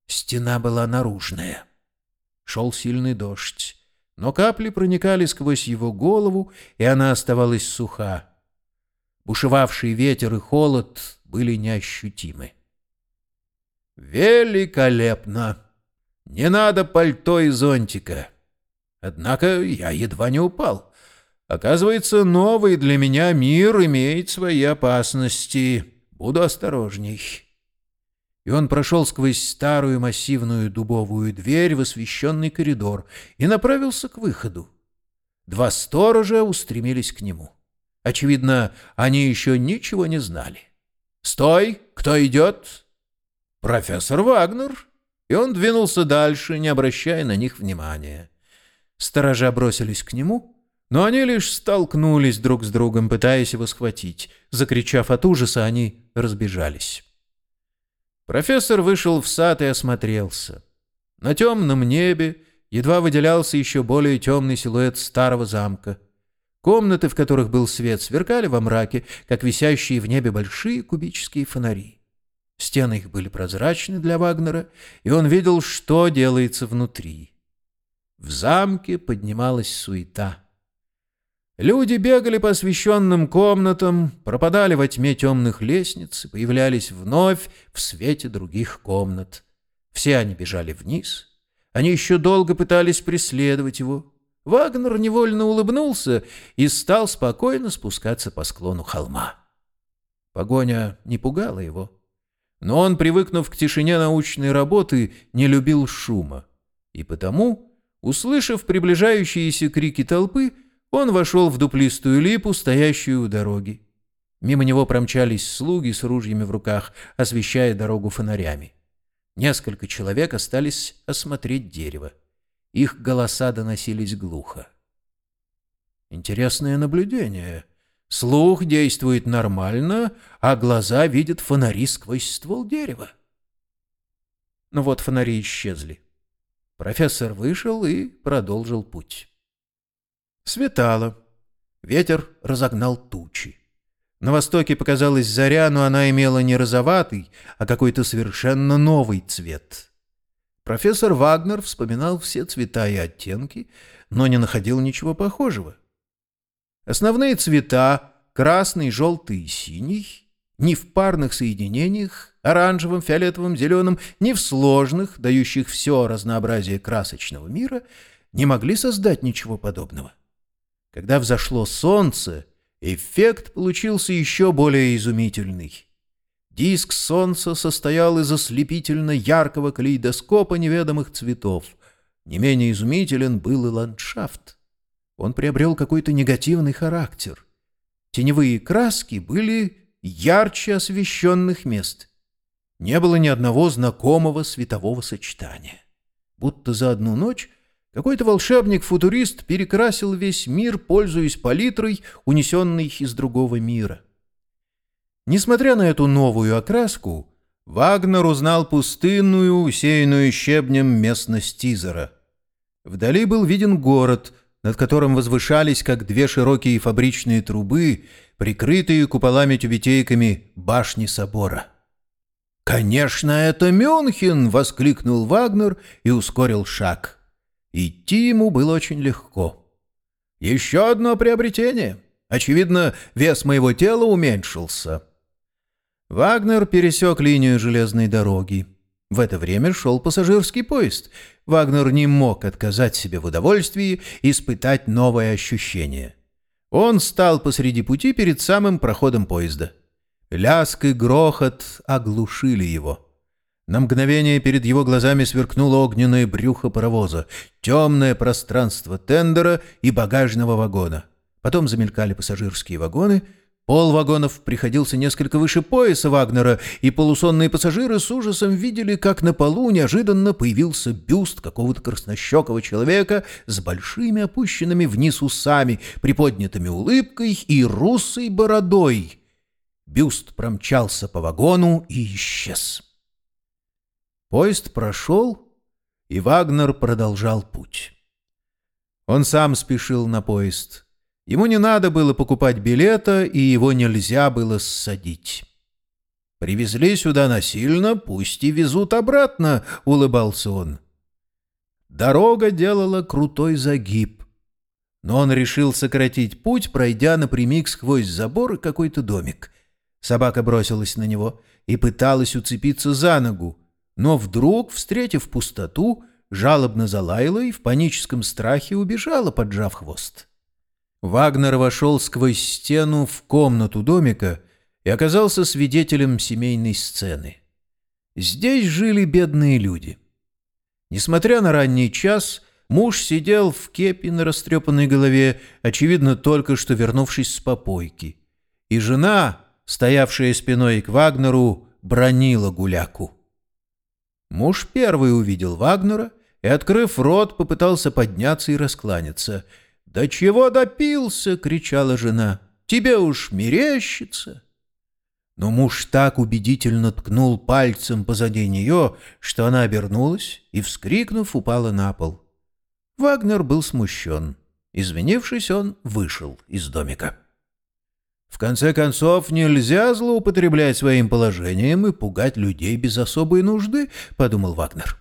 Стена была наружная. Шел сильный дождь. но капли проникали сквозь его голову, и она оставалась суха. Бушевавший ветер и холод были неощутимы. «Великолепно! Не надо пальто и зонтика. Однако я едва не упал. Оказывается, новый для меня мир имеет свои опасности. Буду осторожней». И он прошел сквозь старую массивную дубовую дверь в освещенный коридор и направился к выходу. Два сторожа устремились к нему. Очевидно, они еще ничего не знали. «Стой! Кто идет?» «Профессор Вагнер!» И он двинулся дальше, не обращая на них внимания. Сторожа бросились к нему, но они лишь столкнулись друг с другом, пытаясь его схватить. Закричав от ужаса, они разбежались. Профессор вышел в сад и осмотрелся. На темном небе едва выделялся еще более темный силуэт старого замка. Комнаты, в которых был свет, сверкали во мраке, как висящие в небе большие кубические фонари. Стены их были прозрачны для Вагнера, и он видел, что делается внутри. В замке поднималась суета. Люди бегали по освещенным комнатам, пропадали во тьме темных лестниц и появлялись вновь в свете других комнат. Все они бежали вниз. Они еще долго пытались преследовать его. Вагнер невольно улыбнулся и стал спокойно спускаться по склону холма. Погоня не пугала его. Но он, привыкнув к тишине научной работы, не любил шума. И потому, услышав приближающиеся крики толпы, он вошел в дуплистую липу, стоящую у дороги. Мимо него промчались слуги с ружьями в руках, освещая дорогу фонарями. Несколько человек остались осмотреть дерево. Их голоса доносились глухо. Интересное наблюдение. Слух действует нормально, а глаза видят фонари сквозь ствол дерева. Но вот фонари исчезли. Профессор вышел и продолжил путь. Светало. Ветер разогнал тучи. На востоке показалась заря, но она имела не розоватый, а какой-то совершенно новый цвет. Профессор Вагнер вспоминал все цвета и оттенки, но не находил ничего похожего. Основные цвета — красный, желтый и синий — ни в парных соединениях, оранжевым, фиолетовым, зеленым, ни в сложных, дающих все разнообразие красочного мира, не могли создать ничего подобного. — когда взошло солнце, эффект получился еще более изумительный. Диск солнца состоял из ослепительно яркого калейдоскопа неведомых цветов. Не менее изумителен был и ландшафт. Он приобрел какой-то негативный характер. Теневые краски были ярче освещенных мест. Не было ни одного знакомого светового сочетания. Будто за одну ночь какой-то волшебник-футурист перекрасил весь мир, пользуясь палитрой, унесенной из другого мира. Несмотря на эту новую окраску, Вагнер узнал пустынную, усеянную щебнем местность Тизера. Вдали был виден город, над которым возвышались, как две широкие фабричные трубы, прикрытые куполами-тюбетейками башни собора. «Конечно, это Мюнхен!» — воскликнул Вагнер и ускорил шаг. Идти ему было очень легко. Еще одно приобретение. Очевидно, вес моего тела уменьшился. Вагнер пересек линию железной дороги. В это время шел пассажирский поезд. Вагнер не мог отказать себе в удовольствии испытать новое ощущение. Он стал посреди пути перед самым проходом поезда. Ляск и грохот оглушили его. На мгновение перед его глазами сверкнуло огненное брюхо паровоза, темное пространство тендера и багажного вагона. Потом замелькали пассажирские вагоны. Пол вагонов приходился несколько выше пояса Вагнера, и полусонные пассажиры с ужасом видели, как на полу неожиданно появился бюст какого-то краснощекого человека с большими опущенными вниз усами, приподнятыми улыбкой и русой бородой. Бюст промчался по вагону и исчез. Поезд прошел, и Вагнер продолжал путь. Он сам спешил на поезд. Ему не надо было покупать билета, и его нельзя было ссадить. «Привезли сюда насильно, пусть и везут обратно», — улыбался он. дорога делала крутой загиб. Но он решил сократить путь, пройдя напрямик сквозь забор и какой-то домик. Собака бросилась на него и пыталась уцепиться за ногу, но вдруг, встретив пустоту, жалобно залаяла и в паническом страхе убежала, поджав хвост. Вагнер вошел сквозь стену в комнату домика и оказался свидетелем семейной сцены. Здесь жили бедные люди. Несмотря на ранний час, муж сидел в кепи на растрепанной голове, очевидно, только что вернувшись с попойки. И жена, стоявшая спиной к Вагнеру, бронила гуляку. Муж первый увидел Вагнера и, открыв рот, попытался подняться и раскланяться. «Да чего допился!» — кричала жена. «Тебе уж мерещится!» Но муж так убедительно ткнул пальцем позади нее, что она обернулась и, вскрикнув, упала на пол. Вагнер был смущен. Извинившись, он вышел из домика. В конце концов, нельзя злоупотреблять своим положением и пугать людей без особой нужды, — подумал Вагнер.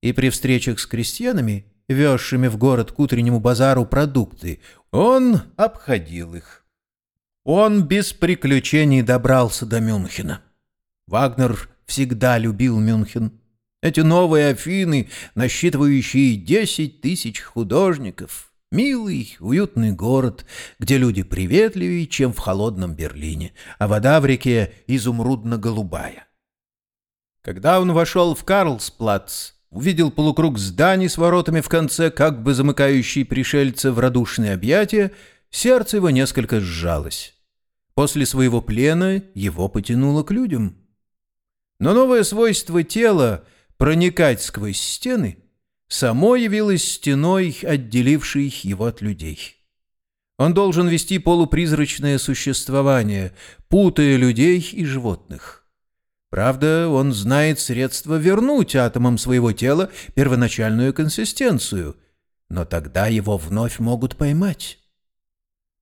И при встречах с крестьянами, везшими в город к утреннему базару продукты, он обходил их. Он без приключений добрался до Мюнхена. Вагнер всегда любил Мюнхен. Эти новые Афины, насчитывающие десять тысяч художников — Милый, уютный город, где люди приветливее, чем в холодном Берлине, а вода в реке изумрудно-голубая. Когда он вошел в Карлсплац, увидел полукруг зданий с воротами в конце, как бы замыкающий пришельца в радушные объятия, сердце его несколько сжалось. После своего плена его потянуло к людям. Но новое свойство тела — проникать сквозь стены — само явилось стеной, отделившей его от людей. Он должен вести полупризрачное существование, путая людей и животных. Правда, он знает средства вернуть атомам своего тела первоначальную консистенцию, но тогда его вновь могут поймать.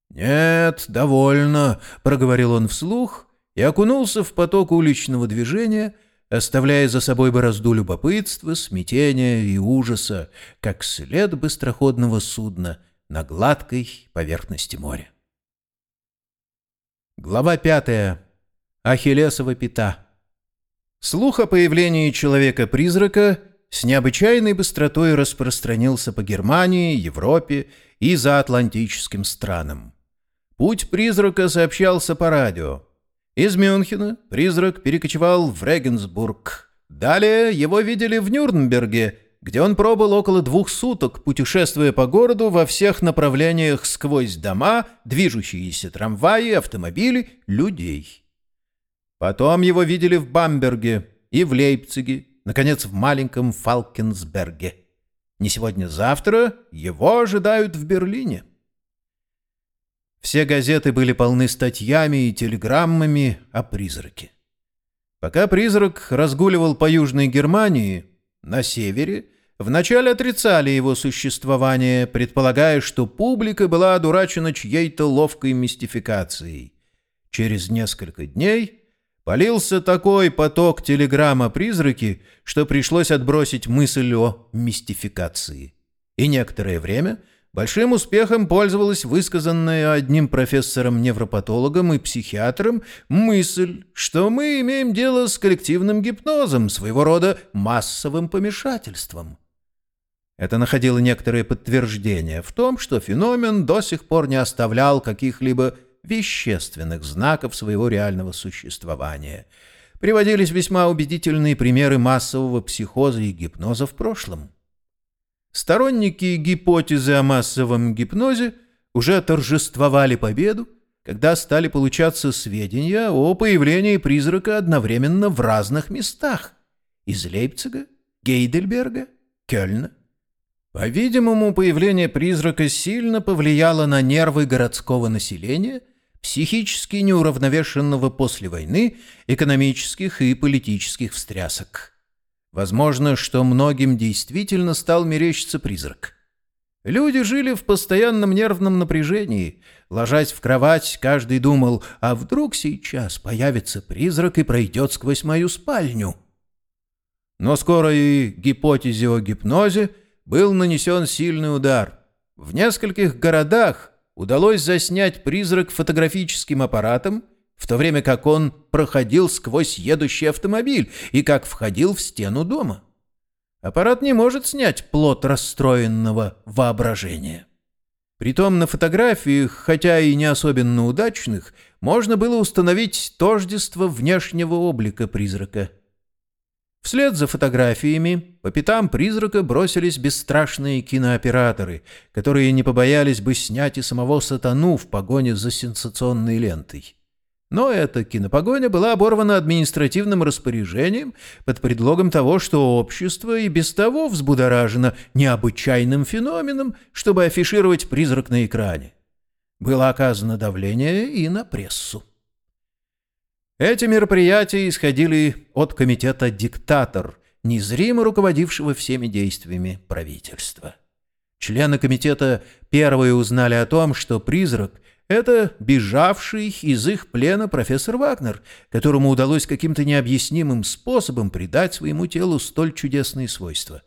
«Нет, довольно», — проговорил он вслух и окунулся в поток уличного движения — оставляя за собой борозду любопытства, смятения и ужаса, как след быстроходного судна на гладкой поверхности моря. Глава пятая. Ахиллесова пята. Слух о появлении человека-призрака с необычайной быстротой распространился по Германии, Европе и заатлантическим странам. Путь призрака сообщался по радио. Из Мюнхена призрак перекочевал в Регенсбург. Далее его видели в Нюрнберге, где он пробыл около двух суток, путешествуя по городу во всех направлениях сквозь дома, движущиеся трамваи, автомобили, людей. Потом его видели в Бамберге и в Лейпциге, наконец, в маленьком Фалкенсберге. Не сегодня-завтра его ожидают в Берлине. Все газеты были полны статьями и телеграммами о призраке. Пока призрак разгуливал по Южной Германии, на севере, вначале отрицали его существование, предполагая, что публика была одурачена чьей-то ловкой мистификацией. Через несколько дней полился такой поток телеграмм о призраке, что пришлось отбросить мысль о мистификации. И некоторое время – Большим успехом пользовалась высказанная одним профессором-невропатологом и психиатром мысль, что мы имеем дело с коллективным гипнозом, своего рода массовым помешательством. Это находило некоторое подтверждение в том, что феномен до сих пор не оставлял каких-либо вещественных знаков своего реального существования. Приводились весьма убедительные примеры массового психоза и гипноза в прошлом. Сторонники гипотезы о массовом гипнозе уже торжествовали победу, когда стали получаться сведения о появлении призрака одновременно в разных местах – из Лейпцига, Гейдельберга, Кёльна. По-видимому, появление призрака сильно повлияло на нервы городского населения, психически неуравновешенного после войны, экономических и политических встрясок. Возможно, что многим действительно стал мерещиться призрак. Люди жили в постоянном нервном напряжении. Ложась в кровать, каждый думал, а вдруг сейчас появится призрак и пройдет сквозь мою спальню. Но скоро и гипотезе о гипнозе был нанесен сильный удар. В нескольких городах удалось заснять призрак фотографическим аппаратом, в то время как он проходил сквозь едущий автомобиль и как входил в стену дома. Аппарат не может снять плод расстроенного воображения. Притом на фотографиях, хотя и не особенно удачных, можно было установить тождество внешнего облика призрака. Вслед за фотографиями по пятам призрака бросились бесстрашные кинооператоры, которые не побоялись бы снять и самого сатану в погоне за сенсационной лентой. Но эта кинопогоня была оборвана административным распоряжением под предлогом того, что общество и без того взбудоражено необычайным феноменом, чтобы афишировать призрак на экране. Было оказано давление и на прессу. Эти мероприятия исходили от комитета «Диктатор», незримо руководившего всеми действиями правительства. Члены комитета первые узнали о том, что призрак — это бежавший из их плена профессор Вагнер, которому удалось каким-то необъяснимым способом придать своему телу столь чудесные свойства.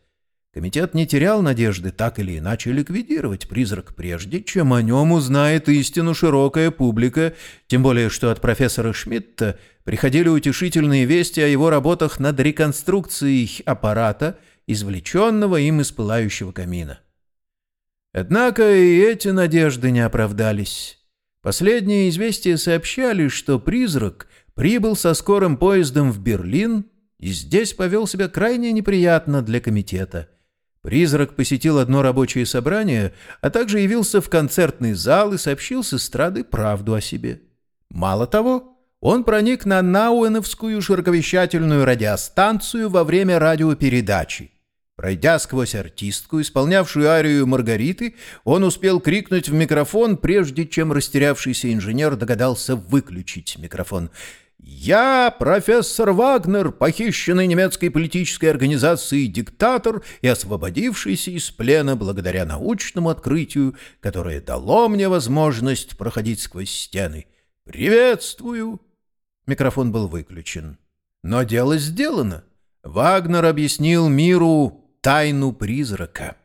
Комитет не терял надежды так или иначе ликвидировать призрак прежде, чем о нем узнает истину широкая публика, тем более что от профессора Шмидта приходили утешительные вести о его работах над реконструкцией аппарата, извлеченного им из пылающего камина. Однако и эти надежды не оправдались. Последние известия сообщали, что призрак прибыл со скорым поездом в Берлин и здесь повел себя крайне неприятно для комитета. Призрак посетил одно рабочее собрание, а также явился в концертный зал и сообщил с эстрады правду о себе. Мало того, он проник на Науэновскую широковещательную радиостанцию во время радиопередачи Пройдя сквозь артистку, исполнявшую арию Маргариты, он успел крикнуть в микрофон, прежде чем растерявшийся инженер догадался выключить микрофон. «Я профессор Вагнер, похищенный немецкой политической организацией диктатор и освободившийся из плена благодаря научному открытию, которое дало мне возможность проходить сквозь стены. Приветствую!» Микрофон был выключен. Но дело сделано. Вагнер объяснил миру тайну призрака.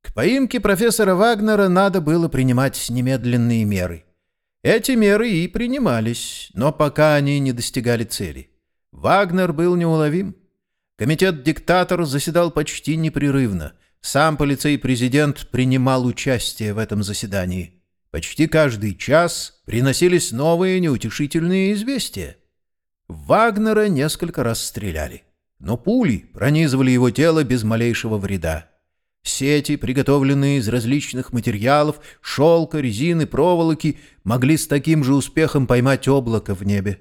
К поимке профессора Вагнера надо было принимать немедленные меры. Эти меры и принимались, но пока они не достигали цели. Вагнер был неуловим. Комитет-диктатор заседал почти непрерывно. Сам полицей-президент принимал участие в этом заседании. Почти каждый час приносились новые неутешительные известия. Вагнера несколько раз стреляли но пули пронизывали его тело без малейшего вреда. Сети, приготовленные из различных материалов, шелка, резины, проволоки, могли с таким же успехом поймать облако в небе.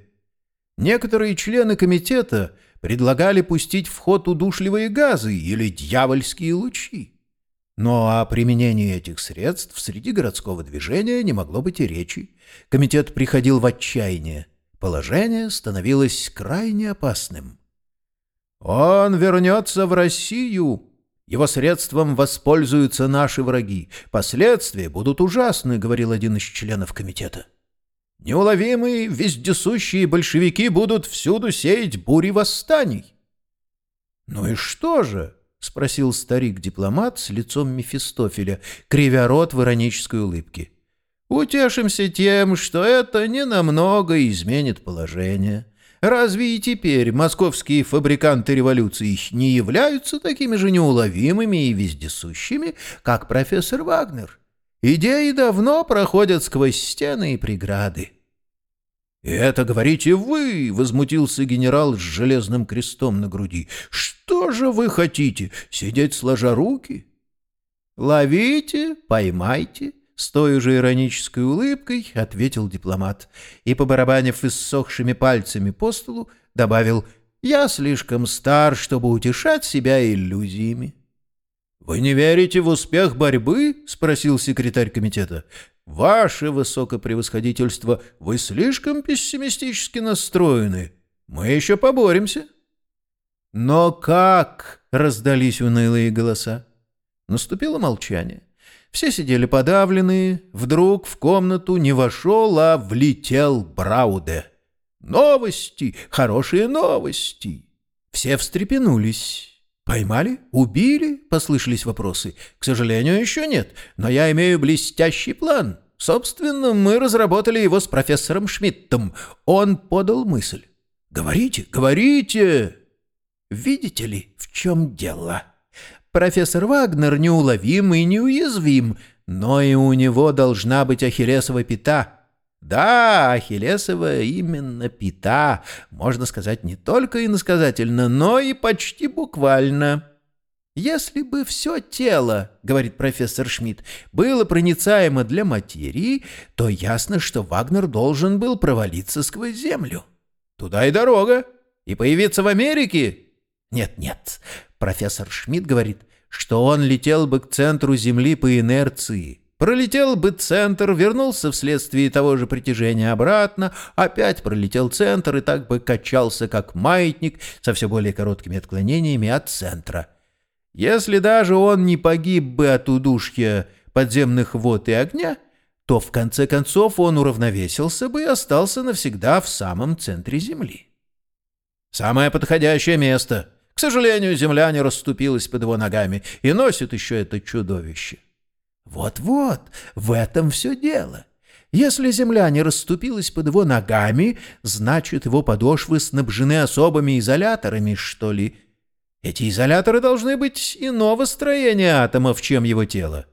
Некоторые члены комитета предлагали пустить в ход удушливые газы или дьявольские лучи. Но о применении этих средств среди городского движения не могло быть и речи. Комитет приходил в отчаяние. Положение становилось крайне опасным. Он вернется в Россию. Его средством воспользуются наши враги. Последствия будут ужасны, говорил один из членов комитета. Неуловимые, вездесущие большевики будут всюду сеять бури восстаний. Ну и что же? — спросил старик-дипломат с лицом Мефистофеля, кривя рот в иронической улыбке. — Утешимся тем, что это ненамного изменит положение. Разве и теперь московские фабриканты революции не являются такими же неуловимыми и вездесущими, как профессор Вагнер? Идеи давно проходят сквозь стены и преграды. «И это говорите вы!» — возмутился генерал с железным крестом на груди. «Что же вы хотите? Сидеть сложа руки?» «Ловите, поймайте, с той же иронической улыбкой ответил дипломат и, побарабанив иссохшими пальцами по столу, добавил «Я слишком стар, чтобы утешать себя иллюзиями». «Вы не верите в успех борьбы?» — спросил секретарь комитета. «Ваше высокопревосходительство, вы слишком пессимистически настроены. Мы еще поборемся». «Но как?» — раздались унылые голоса. Наступило молчание. Все сидели подавленные. Вдруг в комнату не вошел, а влетел Брауде. «Новости! Хорошие новости!» Все встрепенулись. «Поймали? Убили?» — послышались вопросы. «К сожалению, еще нет, но я имею блестящий план. Собственно, мы разработали его с профессором Шмидтом. Он подал мысль. «Говорите, говорите!» «Видите ли, в чем дело?» Профессор Вагнер неуловим и неуязвим, но и у него должна быть ахиллесова пята. Да, ахиллесова именно пята, можно сказать не только иносказательно, но и почти буквально. Если бы все тело, говорит профессор Шмидт, было проницаемо для материи, то ясно, что Вагнер должен был провалиться сквозь землю. Туда и дорога. И появиться в Америке? Нет-нет, профессор Шмидт говорит, что он летел бы к центру Земли по инерции. Пролетел бы центр, вернулся вследствие того же притяжения обратно, опять пролетел центр и так бы качался, как маятник, со все более короткими отклонениями от центра. Если даже он не погиб бы от удушья подземных вод и огня, то в конце концов он уравновесился бы и остался навсегда в самом центре Земли. Самое подходящее место. К сожалению, Земля не расступилась под его ногами и носит еще это чудовище. Вот-вот, в этом все дело. Если земля не расступилась под его ногами, значит, его подошвы снабжены особыми изоляторами, что ли. Эти изоляторы должны быть иного строения атомов, чем его тело.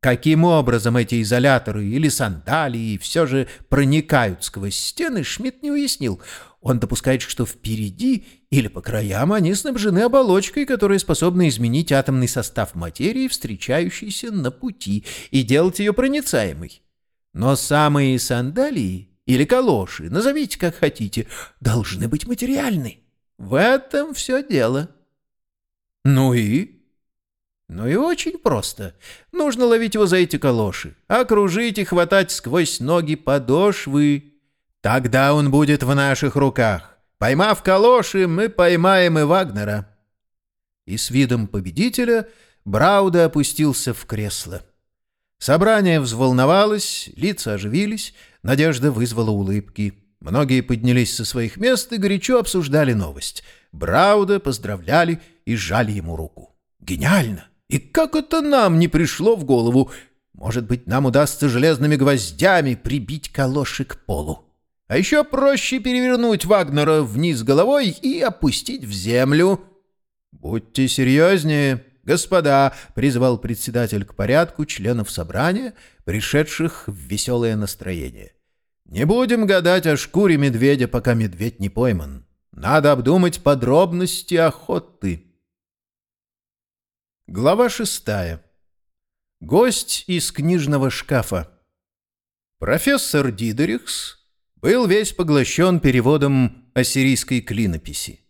Каким образом эти изоляторы или сандалии все же проникают сквозь стены, Шмидт не уяснил. Он допускает, что впереди или по краям они снабжены оболочкой, которая способна изменить атомный состав материи, встречающейся на пути, и делать ее проницаемой. Но самые сандалии или калоши, назовите как хотите, должны быть материальны. В этом все дело. Ну и... Ну и очень просто. Нужно ловить его за эти калоши, окружить и хватать сквозь ноги подошвы. Тогда он будет в наших руках. Поймав калоши, мы поймаем и Вагнера. И с видом победителя Брауда опустился в кресло. Собрание взволновалось, лица оживились, надежда вызвала улыбки. Многие поднялись со своих мест и горячо обсуждали новость. Брауда поздравляли и сжали ему руку. «Гениально! И как это нам не пришло в голову? Может быть, нам удастся железными гвоздями прибить калоши к полу. А еще проще перевернуть Вагнера вниз головой и опустить в землю. «Будьте серьезнее, господа», — призвал председатель к порядку членов собрания, пришедших в веселое настроение. «Не будем гадать о шкуре медведя, пока медведь не пойман. Надо обдумать подробности охоты». Глава шестая. Гость из книжного шкафа. Профессор Дидерихс был весь поглощен переводом ассирийской клинописи.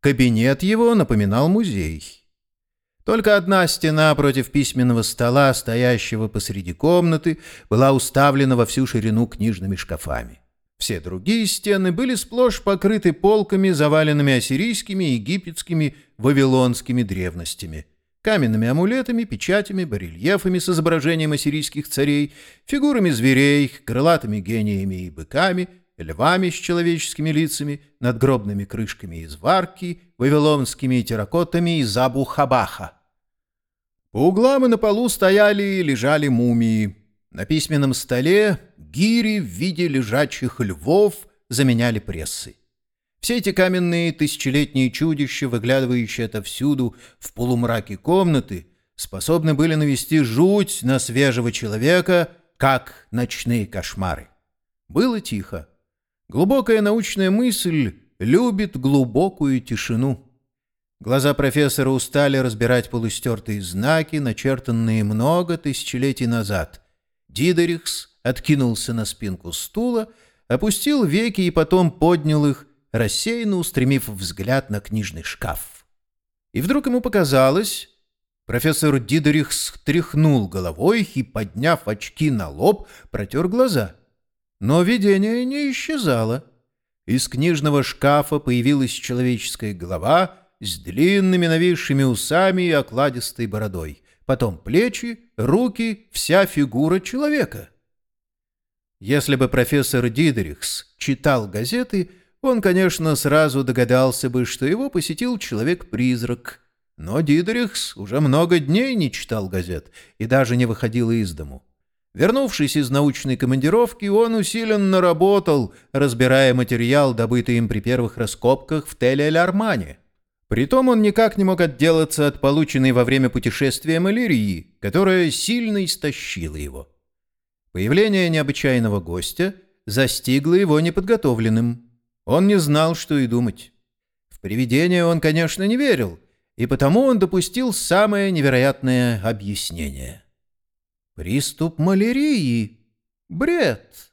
Кабинет его напоминал музей. Только одна стена против письменного стола, стоящего посреди комнаты, была уставлена во всю ширину книжными шкафами. Все другие стены были сплошь покрыты полками, заваленными ассирийскими, египетскими, вавилонскими древностями – каменными амулетами, печатями, барельефами с изображением ассирийских царей, фигурами зверей, крылатыми гениями и быками, львами с человеческими лицами, надгробными крышками из варки, вавилонскими терракотами из Абу-Хабаха. По углам и на полу стояли и лежали мумии. На письменном столе гири в виде лежачих львов заменяли прессы. Все эти каменные тысячелетние чудища, выглядывающие отовсюду в полумраке комнаты, способны были навести жуть на свежего человека, как ночные кошмары. Было тихо. Глубокая научная мысль любит глубокую тишину. Глаза профессора устали разбирать полустертые знаки, начертанные много тысячелетий назад. Дидерихс откинулся на спинку стула, опустил веки и потом поднял их, рассеянно устремив взгляд на книжный шкаф. И вдруг ему показалось... Профессор Дидерих стряхнул головой и, подняв очки на лоб, протер глаза. Но видение не исчезало. Из книжного шкафа появилась человеческая голова с длинными нависшими усами и окладистой бородой. Потом плечи, руки, вся фигура человека. Если бы профессор Дидерихс читал газеты, он, конечно, сразу догадался бы, что его посетил человек-призрак. Но Дидрихс уже много дней не читал газет и даже не выходил из дому. Вернувшись из научной командировки, он усиленно работал, разбирая материал, добытый им при первых раскопках в Теле-Эль-Армане. Притом он никак не мог отделаться от полученной во время путешествия малярии, которая сильно истощила его. Появление необычайного гостя застигло его неподготовленным. Он не знал, что и думать. В привидения он, конечно, не верил, и потому он допустил самое невероятное объяснение. «Приступ малярии. Бред!»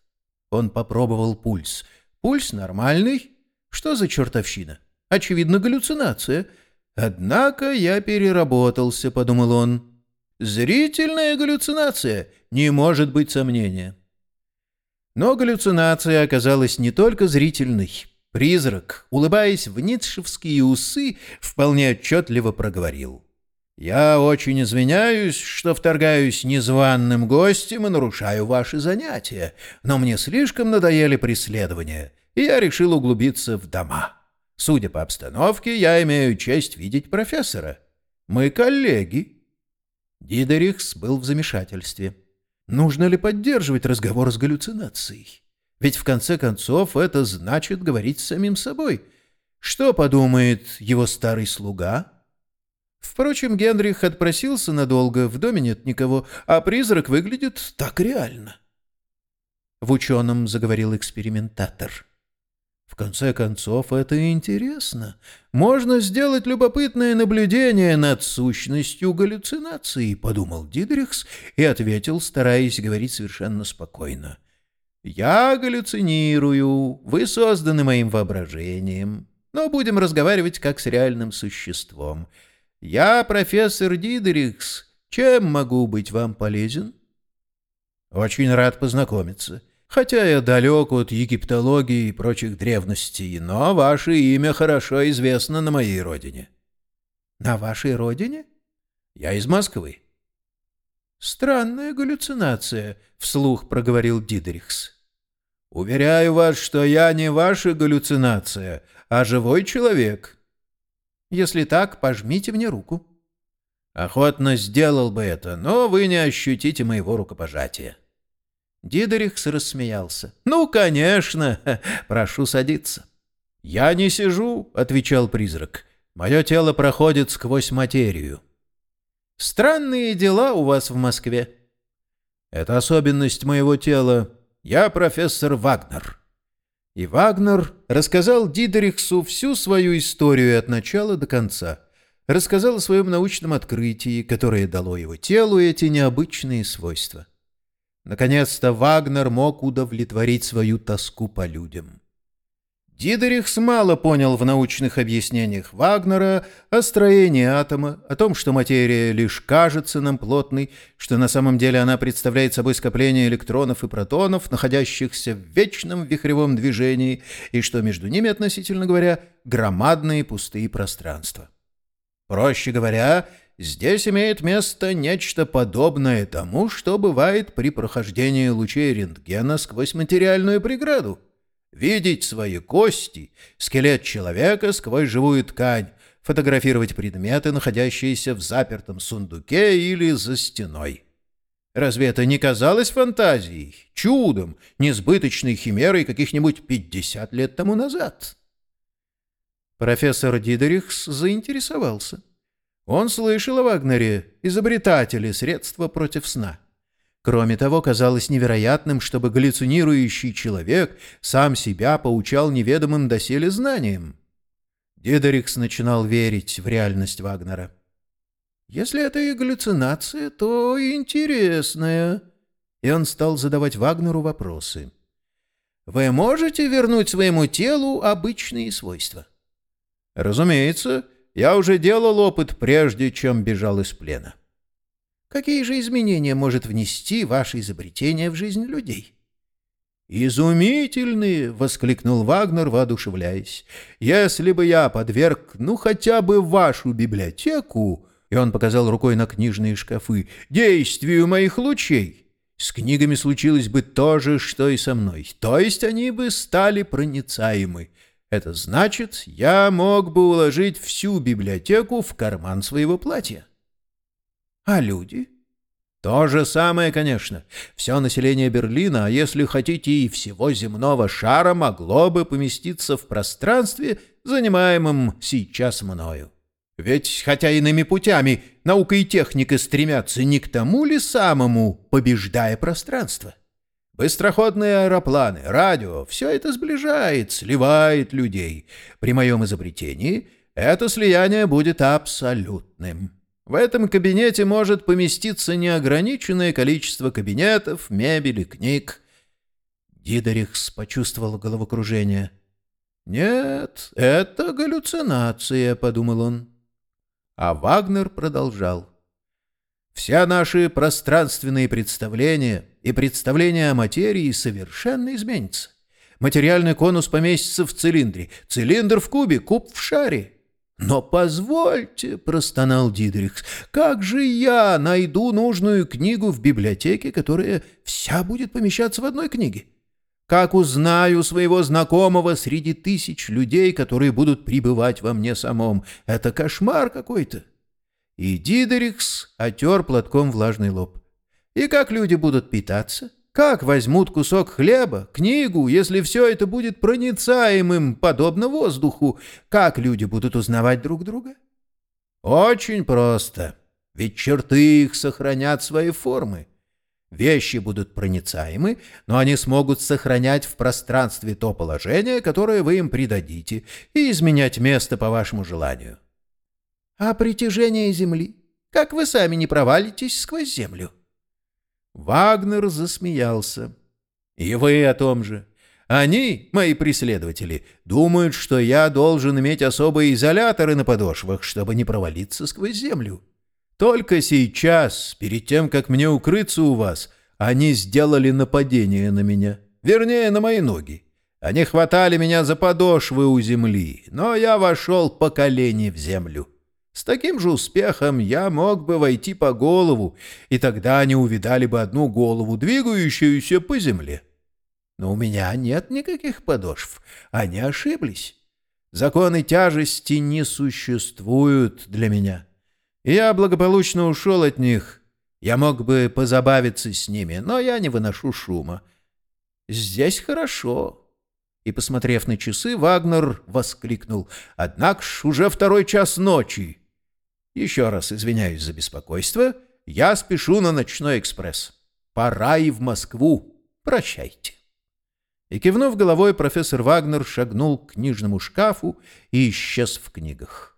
Он попробовал пульс. «Пульс нормальный. Что за чертовщина? Очевидно, галлюцинация. Однако я переработался», — подумал он. «Зрительная галлюцинация. Не может быть сомнения». Но галлюцинация оказалась не только зрительной. Призрак, улыбаясь в ницшевские усы, вполне отчетливо проговорил. «Я очень извиняюсь, что вторгаюсь незваным гостем и нарушаю ваши занятия, но мне слишком надоели преследования, и я решил углубиться в дома. Судя по обстановке, я имею честь видеть профессора. Мы коллеги». Дидерихс был в замешательстве. Нужно ли поддерживать разговор с галлюцинацией? Ведь в конце концов это значит говорить с самим собой. Что подумает его старый слуга? Впрочем, Генрих отпросился надолго, в доме нет никого, а призрак выглядит так реально. В ученом заговорил экспериментатор. В конце концов, это интересно. Можно сделать любопытное наблюдение над сущностью галлюцинации, подумал Дидрихс и ответил, стараясь говорить совершенно спокойно. «Я галлюцинирую, вы созданы моим воображением, но будем разговаривать как с реальным существом. Я профессор Дидрихс, чем могу быть вам полезен?» «Очень рад познакомиться, хотя я далек от египтологии и прочих древностей, но ваше имя хорошо известно на моей родине». «На вашей родине?» «Я из Москвы». «Странная галлюцинация», — вслух проговорил Дидрихс. Уверяю вас, что я не ваша галлюцинация, а живой человек. Если так, пожмите мне руку. Охотно сделал бы это, но вы не ощутите моего рукопожатия. Дидерихс рассмеялся. «Ну, конечно! [LAUGHS] Прошу садиться». «Я не сижу», — отвечал призрак. «Мое тело проходит сквозь материю». «Странные дела у вас в Москве». «Это особенность моего тела. Я профессор Вагнер». И Вагнер рассказал Дидерихсу всю свою историю от начала до конца. Рассказал о своем научном открытии, которое дало его телу эти необычные свойства. Наконец-то Вагнер мог удовлетворить свою тоску по людям. Дидерихс мало понял в научных объяснениях Вагнера о строении атома, о том, что материя лишь кажется нам плотной, что на самом деле она представляет собой скопление электронов и протонов, находящихся в вечном вихревом движении, и что между ними, относительно говоря, громадные пустые пространства. Проще говоря, здесь имеет место нечто подобное тому, что бывает при прохождении лучей рентгена сквозь материальную преграду видеть свои кости, скелет человека сквозь живую ткань, фотографировать предметы, находящиеся в запертом сундуке или за стеной. Разве это не казалось фантазией, чудом, несбыточной химерой каких-нибудь 50 лет тому назад? Профессор Дидерихс заинтересовался. Он слышал о Вагнере, изобретателе средства против сна. Кроме того, казалось невероятным, чтобы галлюцинирующий человек сам себя поучал неведомым доселе знаниям. Дидерикс начинал верить в реальность Вагнера. «Если это и галлюцинация, то интересная». И он стал задавать Вагнеру вопросы. «Вы можете вернуть своему телу обычные свойства?» «Разумеется, я уже делал опыт, прежде чем бежал из плена». Какие же изменения может внести ваше изобретение в жизнь людей? «Изумительные!» — воскликнул Вагнер, воодушевляясь. «Если бы я подверг, ну, хотя бы вашу библиотеку...» И он показал рукой на книжные шкафы. «Действию моих лучей!» С книгами случилось бы то же, что и со мной. То есть они бы стали проницаемы. Это значит, я мог бы уложить всю библиотеку в карман своего платья. А люди? То же самое, конечно. Все население Берлина, а если хотите и всего земного шара, могло бы поместиться в пространстве, занимаемом сейчас мною. Ведь, хотя иными путями, наука и техника стремятся не к тому ли самому, побеждая пространство. Быстроходные аэропланы, радио — все это сближает, сливает людей. При моем изобретении это слияние будет абсолютным. В этом кабинете может поместиться неограниченное количество кабинетов, мебели, книг. Дидерихс почувствовал головокружение. «Нет, это галлюцинация», — подумал он. А Вагнер продолжал. «Все наши пространственные представления и представления о материи совершенно изменятся. Материальный конус поместится в цилиндре, цилиндр в кубе, куб в шаре. «Но позвольте», — простонал Дидрихс, — «как же я найду нужную книгу в библиотеке, которая вся будет помещаться в одной книге? Как узнаю своего знакомого среди тысяч людей, которые будут пребывать во мне самом? Это кошмар какой-то». И Дидерикс отер платком влажный лоб. «И как люди будут питаться? Как возьмут кусок хлеба, книгу, если все это будет проницаемым, подобно воздуху? Как люди будут узнавать друг друга?» «Очень просто. Ведь черты их сохранят свои формы». Вещи будут проницаемы, но они смогут сохранять в пространстве то положение, которое вы им придадите, и изменять место по вашему желанию. А притяжение Земли? Как вы сами не провалитесь сквозь Землю? Вагнер засмеялся. И вы о том же. Они, мои преследователи, думают, что я должен иметь особые изоляторы на подошвах, чтобы не провалиться сквозь землю. Только сейчас, перед тем, как мне укрыться у вас, они сделали нападение на меня. Вернее, на мои ноги. Они хватали меня за подошвы у земли, но я вошел по колени в землю. С таким же успехом я мог бы войти по голову, и тогда они увидали бы одну голову, двигающуюся по земле. Но у меня нет никаких подошв. Они ошиблись. Законы тяжести не существуют для меня. Я благополучно ушел от них. Я мог бы позабавиться с ними, но я не выношу шума. Здесь хорошо. И, посмотрев на часы, Вагнер воскликнул. «Однако ж уже второй час ночи. Еще раз извиняюсь за беспокойство. Я спешу на ночной экспресс. Пора и в Москву. Прощайте». И, кивнув головой, профессор Вагнер шагнул к книжному шкафу и исчез в книгах.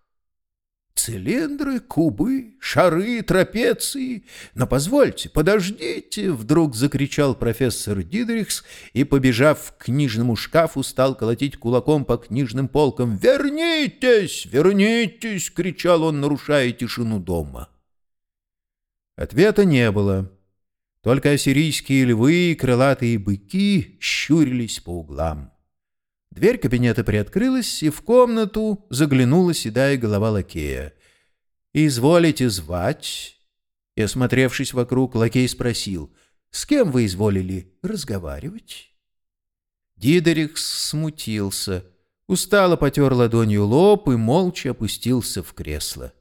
Цилиндры, кубы, шары, трапеции. Но позвольте, подождите, вдруг закричал профессор Дидрихс и, побежав к книжному шкафу, стал колотить кулаком по книжным полкам. «Вернитесь! Вернитесь!» — кричал он, нарушая тишину дома. Ответа не было. Только ассирийские львы и крылатые быки щурились по углам. Дверь кабинета приоткрылась, и в комнату заглянула седая голова лакея. «Изволите звать?» И, осмотревшись вокруг, лакей спросил, «С кем вы изволили разговаривать?» Дидерикс смутился, устало потер ладонью лоб и молча опустился в кресло.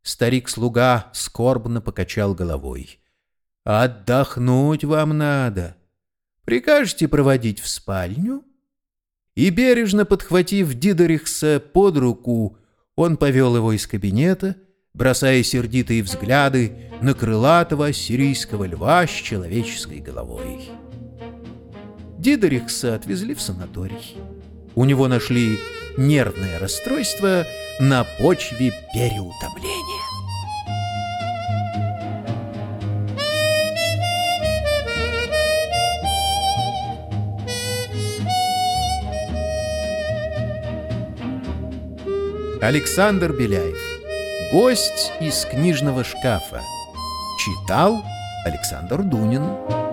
Старик-слуга скорбно покачал головой. «Отдохнуть вам надо. Прикажете проводить в спальню?» И, бережно подхватив Дидерихса под руку, он повел его из кабинета, бросая сердитые взгляды на крылатого сирийского льва с человеческой головой. Дидерихса отвезли в санаторий. У него нашли нервное расстройство на почве переутомления. Александр Беляев. Гость из книжного шкафа. Читал Александр Дунин.